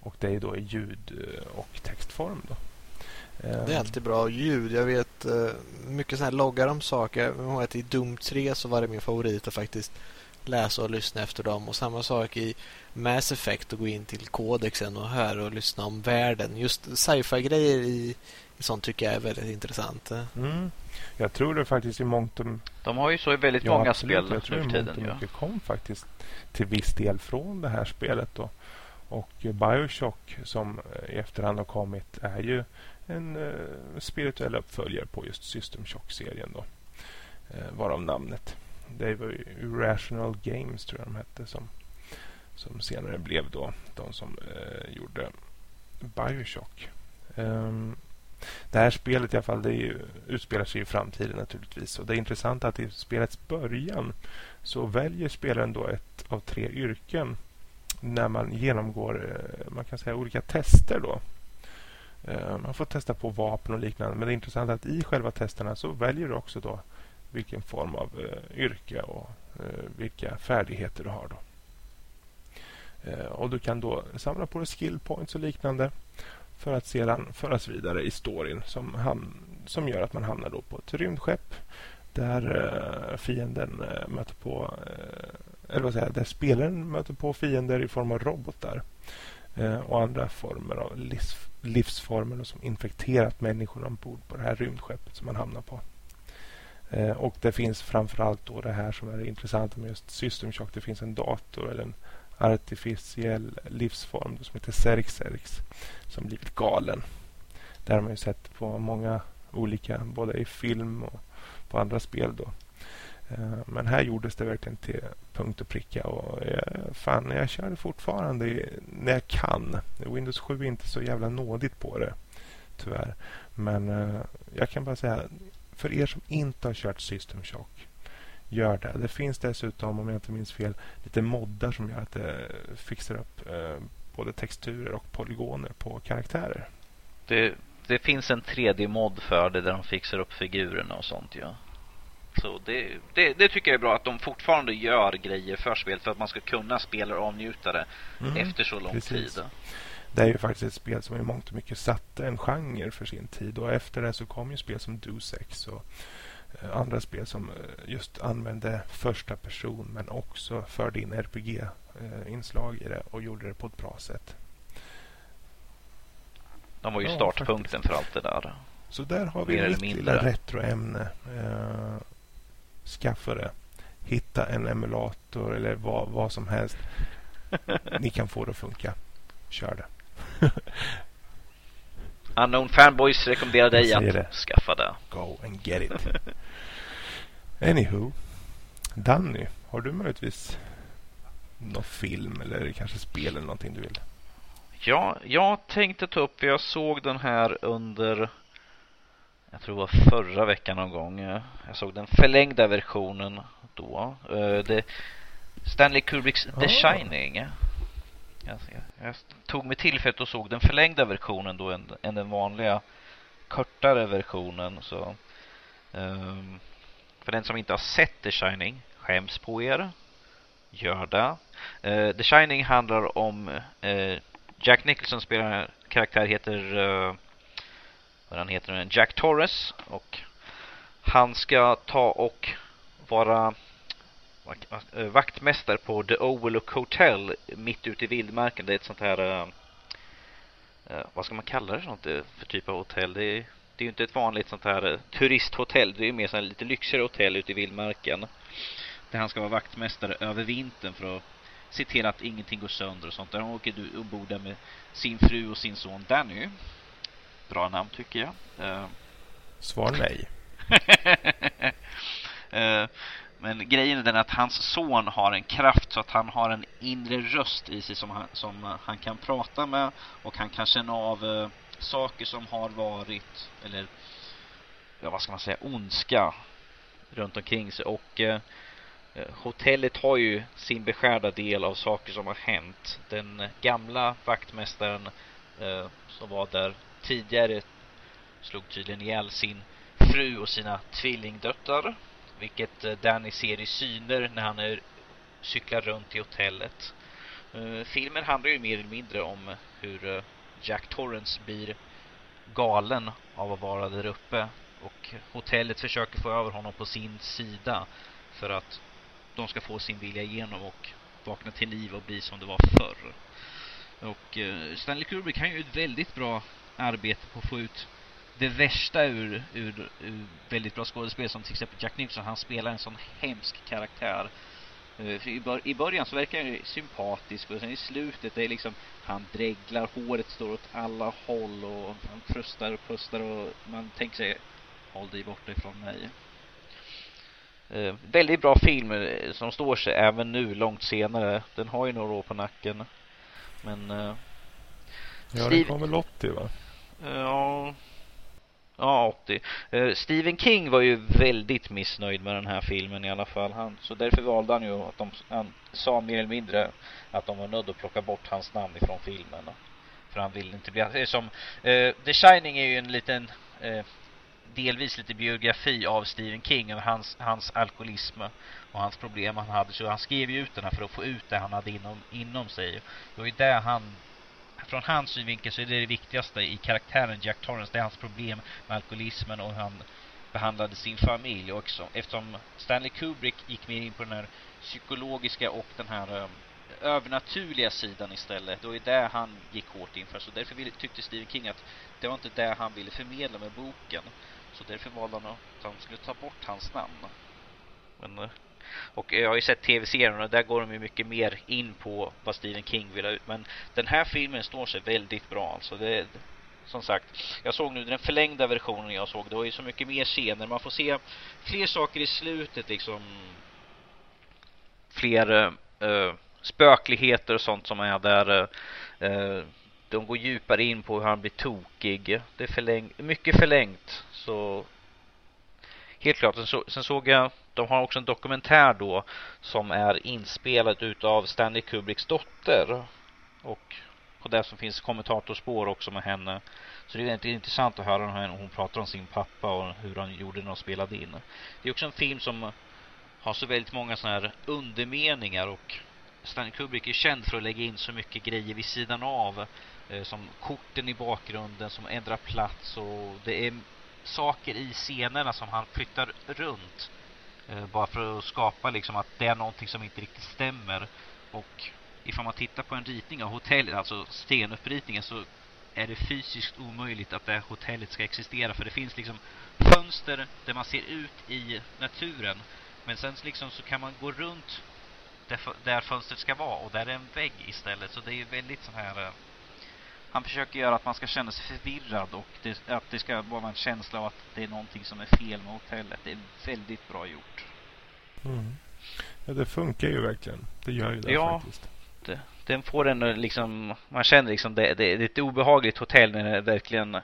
Och det är då i ljud eh, och textform. Då. Eh, det är alltid bra ljud. Jag vet eh, mycket sådana här loggar om saker. Jag att I Doom 3 så var det min favorit att faktiskt läsa och lyssna efter dem. Och samma sak i Mass Effect att gå in till kodexen och höra och lyssna om världen. Just sci-fi-grejer i, sånt tycker jag är väldigt intressant. Mm. Jag tror det faktiskt i mångt och... De har ju så i väldigt ja, många absolut. spel jag tror nu för tiden. Ja. mycket kom faktiskt till viss del från det här spelet då. Och Bioshock som i efterhand har kommit är ju en uh, spirituell uppföljare på just System Shock-serien då. Uh, varav namnet. Det var ju Irrational Games tror jag de hette som, som senare blev då de som eh, gjorde Bioshock. Um, det här spelet i alla fall, det ju, utspelar sig i framtiden naturligtvis. Och det är intressant att i spelets början så väljer spelaren då ett av tre yrken när man genomgår eh, man kan säga olika tester då. Ehm, man får testa på vapen och liknande. Men det är intressant att i själva testerna så väljer du också då vilken form av eh, yrke och eh, vilka färdigheter du har. då. Eh, och Du kan då samla på dig skill points och liknande för att sedan föras vidare i storyn som, ham som gör att man hamnar då på ett rymdskepp där eh, fienden eh, möter på eh, eller vad säger där spelaren möter på fiender i form av robotar och andra former av livs livsformer som infekterat människorna ombord på det här rymdskeppet som man hamnar på. Eh, och det finns framförallt då det här som är intressant med just System Shock. Det finns en dator eller en artificiell livsform som heter Xerxerx som blivit galen. Det har man ju sett på många olika, både i film och på andra spel. då. Eh, men här gjordes det verkligen till punkt och pricka. Och jag, fan, jag kör det fortfarande när jag kan. Windows 7 är inte så jävla nådigt på det, tyvärr. Men eh, jag kan bara säga, för er som inte har kört System Shock gör det. Det finns dessutom, om jag inte minns fel, lite moddar som gör att det fixar upp eh, både texturer och polygoner på karaktärer. Det, det finns en 3D-mod för det där de fixar upp figurerna och sånt ja. Så det, det, det, tycker jag är bra att de fortfarande gör grejer för spelet för att man ska kunna spela och avnjuta det mm, efter så lång precis. tid. Det är ju faktiskt ett spel som i mångt och mycket satte en genre för sin tid och efter det så kom ju spel som Deus Ex och Eh, andra spel som eh, just använde första person men också förde in RPG-inslag i det och gjorde det på ett bra sätt. De var ju ja, startpunkten faktiskt. för allt det där. Så där har vi mitt lilla retroämne. Eh, skaffa det. Hitta en emulator eller vad, vad som helst. Ni kan få det att funka. Kör det. Unknown Fanboys rekommenderar dig att det. skaffa det. Go and get it. Anywho. Danny, har du möjligtvis någon film eller kanske spel eller någonting du vill? Ja, jag tänkte ta upp, jag såg den här under jag tror det var förra veckan någon gång. Jag såg den förlängda versionen då. Eh, det Stanley Kubricks The oh. Shining. Jag, jag, tog mig tillfället och såg den förlängda versionen då än, än den vanliga kortare versionen. Så, um, för den som inte har sett The Shining, skäms på er. Gör det. Uh, The Shining handlar om uh, Jack Nicholson spelar en karaktär heter uh, vad han heter Jack Torres och han ska ta och vara vaktmästare på The Overlook Hotel mitt ute i vildmarken. Det är ett sånt här, uh, vad ska man kalla det sånt, för typ av hotell? Det är, det är ju inte ett vanligt sånt här turisthotell. Det är mer sånt lite lyxigare hotell ute i vildmarken. Där han ska vara vaktmästare över vintern för att se till att ingenting går sönder och sånt. Där han åker ombord där med sin fru och sin son Danny. Bra namn tycker jag. Svar nej. Men grejen är den att hans son har en kraft så att han har en inre röst i sig som han, som han kan prata med och han kan känna av eh, saker som har varit eller ja, vad ska man säga ondska runt omkring sig och eh, eh hotellet har ju sin beskärda del av saker som har hänt. Den gamla vaktmästaren eh, som var där tidigare slog tydligen ihjäl sin fru och sina tvillingdöttrar. Vilket eh, Danny ser i syner när han är, cyklar runt i hotellet. Uh, filmen handlar ju mer eller mindre om hur uh, Jack Torrance blir galen av att vara där uppe och hotellet försöker få över honom på sin sida för att de ska få sin vilja igenom och vakna till liv och bli som det var förr. Och uh, Stanley Kubrick han gör ett väldigt bra arbete på att få ut det värsta ur, ur, ur väldigt bra skådespel som till exempel Jack Nicholson. Han spelar en sån hemsk karaktär. Uh, i, bör, I början så verkar han ju sympatisk och sen i slutet det är liksom han dreglar, håret står åt alla håll och han frustar och pustar och man tänker sig håll dig borta ifrån mig. Uh, väldigt bra film eh, som står sig även nu långt senare. Den har ju några år på nacken. Men uh, Ja, Steve... den kom väl 80 va? Ja, Ja, 80. Uh, eh, Stephen King var ju väldigt missnöjd med den här filmen i alla fall. Han, så därför valde han ju att de, han sa mer eller mindre att de var nödda att plocka bort hans namn ifrån filmen. För han ville inte bli... Eh, som, uh, The Shining är ju en liten... Uh, delvis lite biografi av Stephen King och hans, hans alkoholism och hans problem han hade. Så han skrev ju ut den här för att få ut det han hade inom, inom sig. Det var ju det han från hans synvinkel så är det det viktigaste i karaktären Jack Torrance. Det är hans problem med alkoholismen och hur han behandlade sin familj också. Eftersom Stanley Kubrick gick mer in på den här psykologiska och den här um, övernaturliga sidan istället. Det var ju det han gick hårt inför. Så därför ville, tyckte Stephen King att det var inte det han ville förmedla med boken. Så därför valde han att han skulle ta bort hans namn. Men eh, och jag har ju sett tv-serien och där går de ju mycket mer in på vad Stephen King vill ha ut. Men den här filmen står sig väldigt bra alltså. Det, som sagt, jag såg nu den förlängda versionen jag såg. Det var ju så mycket mer scener. Man får se fler saker i slutet liksom. Fler äh, spökligheter och sånt som är där. Äh, de går djupare in på hur han blir tokig. Det är förläng mycket förlängt. Så helt klart. Sen, så, sen såg jag de har också en dokumentär då som är inspelad utav Stanley Kubricks dotter. Och på det som finns kommentatorspår också med henne. Så det är väldigt intressant att höra henne. Hon pratar om sin pappa och hur han gjorde när de spelade in. Det är också en film som har så väldigt många sådana här undermeningar och Stanley Kubrick är känd för att lägga in så mycket grejer vid sidan av. Eh, som korten i bakgrunden som ändrar plats och det är saker i scenerna som han flyttar runt Eh, bara för att skapa liksom att det är någonting som inte riktigt stämmer. Och ifall man tittar på en ritning av hotellet, alltså stenuppritningen, så är det fysiskt omöjligt att det här hotellet ska existera. För det finns liksom fönster där man ser ut i naturen. Men sen liksom så kan man gå runt där, där fönstret ska vara och där är en vägg istället. Så det är väldigt sån här eh, han försöker göra att man ska känna sig förvirrad och det, att det ska vara en känsla av att det är någonting som är fel med hotellet. Det är väldigt bra gjort. Mm. Ja, det funkar ju verkligen. Det gör ju det ja, faktiskt. Det, den får en liksom, man känner liksom det, det, det är ett obehagligt hotell när det verkligen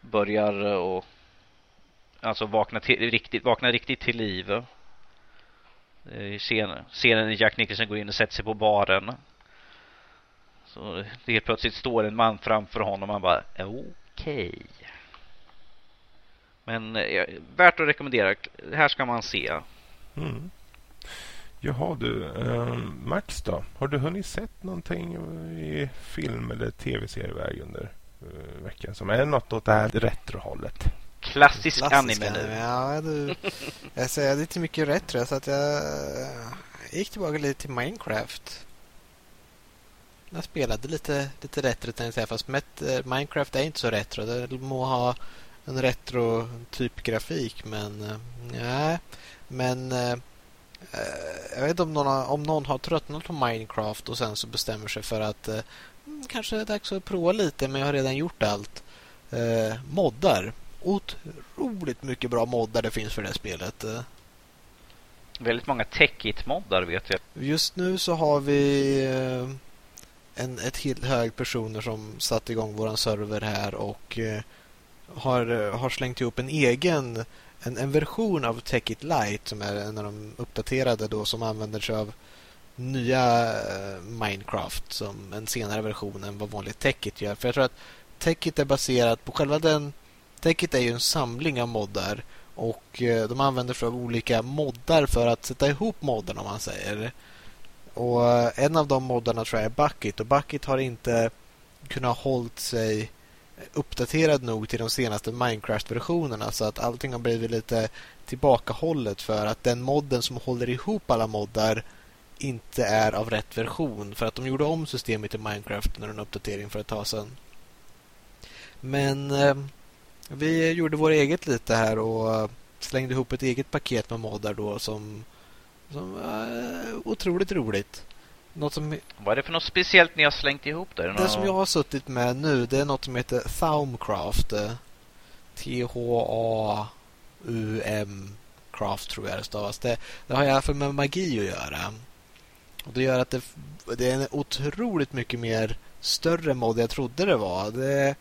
börjar och alltså vakna, till, riktigt, vakna riktigt till liv. Scenen, scenen när Jack Nicholson går in och sätter sig på baren så helt plötsligt står en man framför honom och man bara okej. Okay. Men eh, värt att rekommendera. Det här ska man se. Mm. Jaha du, eh, Max då? Har du hunnit sett någonting i film eller tv-serieväg under eh, veckan som är något åt det här retrohållet? Klassisk, Klassisk anime nu. Ja, du, jag säger lite mycket retro så att jag gick tillbaka lite till Minecraft jag spelade lite, lite retro tänkte jag säga. Fast met, eh, Minecraft är inte så retro. Det må ha en retro typ grafik men eh, nej. Men eh, jag vet inte om någon, har, om någon har tröttnat på Minecraft och sen så bestämmer sig för att eh, mm, kanske det är dags att prova lite men jag har redan gjort allt. Eh, moddar. Otroligt mycket bra moddar det finns för det spelet. Väldigt många techit-moddar vet jag. Just nu så har vi eh, en, ett helt hög personer som satt igång våran server här och eh, har, eh, har slängt ihop en egen en, en version av Techit It Light som är en av de uppdaterade då som använder sig av nya eh, Minecraft som en senare version än vad vanligt Techit gör. För jag tror att Techit är baserat på själva den... Techit är ju en samling av moddar och eh, de använder sig av olika moddar för att sätta ihop moddarna om man säger. Och eh, en av de moddarna tror jag är Bucket och Bucket har inte kunnat hålla sig uppdaterad nog till de senaste Minecraft-versionerna så att allting har blivit lite tillbakahållet för att den modden som håller ihop alla moddar inte är av rätt version för att de gjorde om systemet i Minecraft när en uppdatering för ett tag sedan. Men eh, vi gjorde vår eget lite här och eh, slängde ihop ett eget paket med moddar då som, som var otroligt roligt. Något som... Vad är det för något speciellt ni har slängt ihop där? Det som jag har suttit med nu det är något som heter Thaumcraft. T-H-A-U-M Craft tror jag det stavas. Det, det har i alla fall med magi att göra. Och det gör att det, det är en otroligt mycket mer större mod jag trodde det var. Det,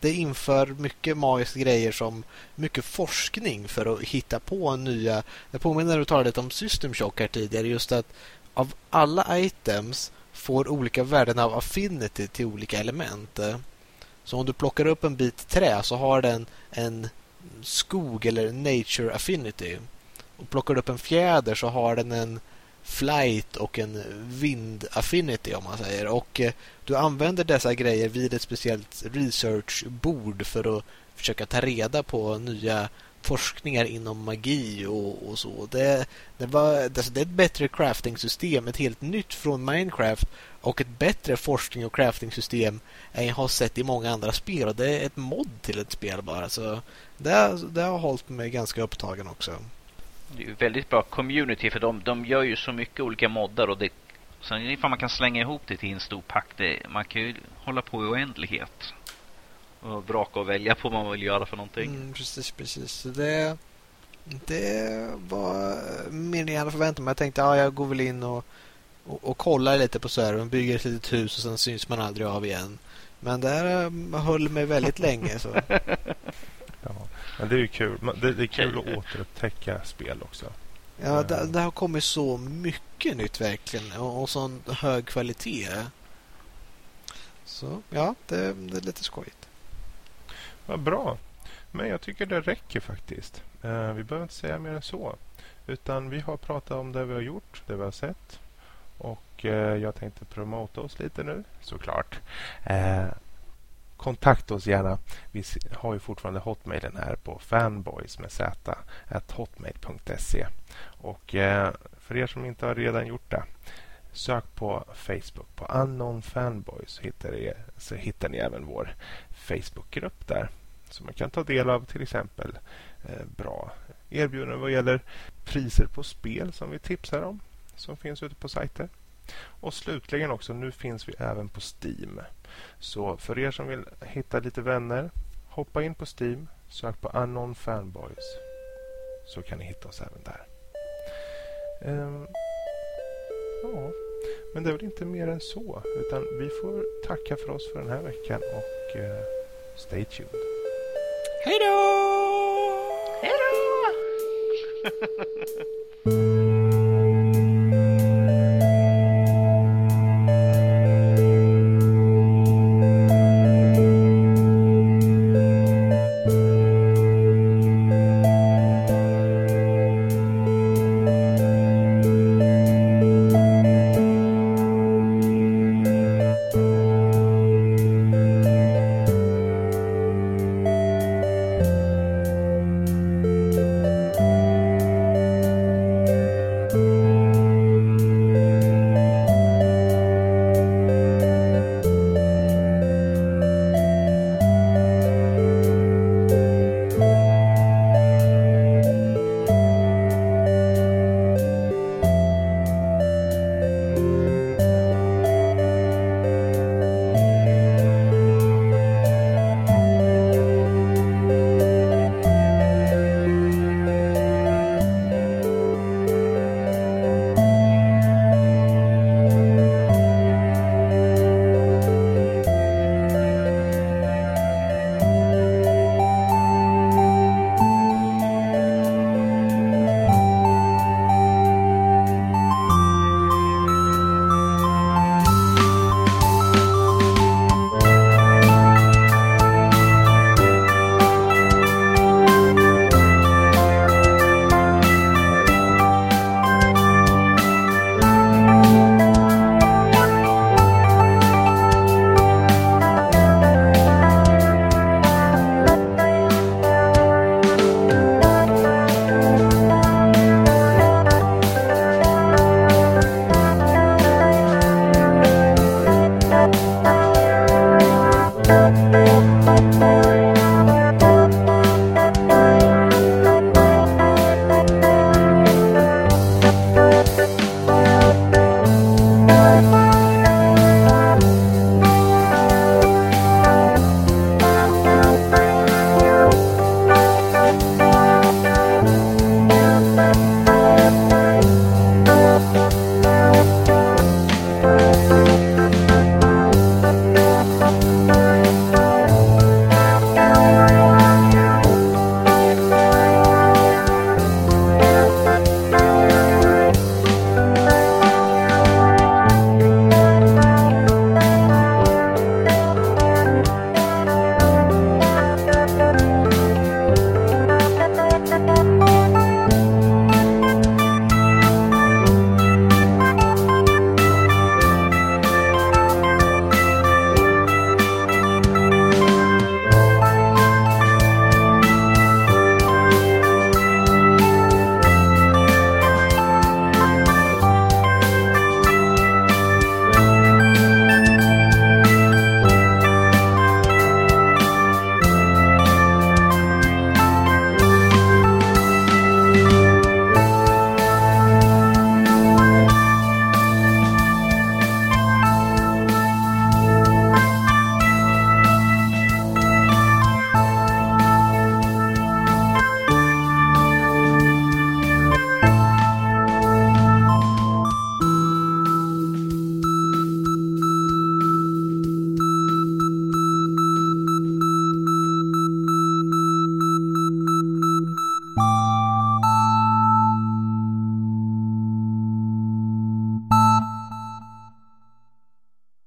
det inför mycket magiska grejer som mycket forskning för att hitta på nya... Jag påminner när du talade lite om System Shock här tidigare. Just att av alla items får olika värden av affinity till olika element. Så om du plockar upp en bit trä så har den en skog eller nature affinity. Och plockar du upp en fjäder så har den en flight och en wind affinity om man säger. Och eh, du använder dessa grejer vid ett speciellt researchbord för att försöka ta reda på nya forskningar inom magi och, och så. Det, det, var, alltså det är ett bättre crafting-system, ett helt nytt från Minecraft och ett bättre forskning och crafting-system än jag har sett i många andra spel. Och det är ett mod till ett spel bara. Så det, det har hållit mig ganska upptagen också. Det är väldigt bra community för de, de gör ju så mycket olika moddar och det Sen ifall man kan slänga ihop det till en stor pack, det, man kan ju hålla på i oändlighet. Och braka och välja på vad man vill göra för någonting. Mm, precis, precis. Det, det var mer än jag hade förväntat mig. Jag tänkte att ja, jag går väl in och, och, och kollar lite på servern, bygger ett litet hus och sen syns man aldrig av igen. Men det här höll mig väldigt länge. Så. Ja, men det är ju kul. Det, det är kul att återupptäcka spel också. Ja, det, det, har kommit så mycket nytt verkligen och, och sån hög kvalitet. Så ja, det, det är lite skojigt. Vad bra. Men jag tycker det räcker faktiskt. Eh, vi behöver inte säga mer än så. Utan vi har pratat om det vi har gjort, det vi har sett. Och eh, jag tänkte promota oss lite nu, såklart. Eh, kontakta oss gärna. Vi har ju fortfarande hotmailen här på fanboys med z hotmail.se. Och eh, för er som inte har redan gjort det Sök på Facebook på Unknown Fanboys så hittar, ni, så hittar ni även vår Facebookgrupp där. Så man kan ta del av till exempel eh, bra erbjudanden vad gäller priser på spel som vi tipsar om. Som finns ute på sajter. Och slutligen också, nu finns vi även på Steam. Så för er som vill hitta lite vänner, hoppa in på Steam, sök på Unknown Fanboys. Så kan ni hitta oss även där. Um, ja, men det är väl inte mer än så. Utan vi får tacka för oss för den här veckan och uh, stay tuned. Hej då! Hej då!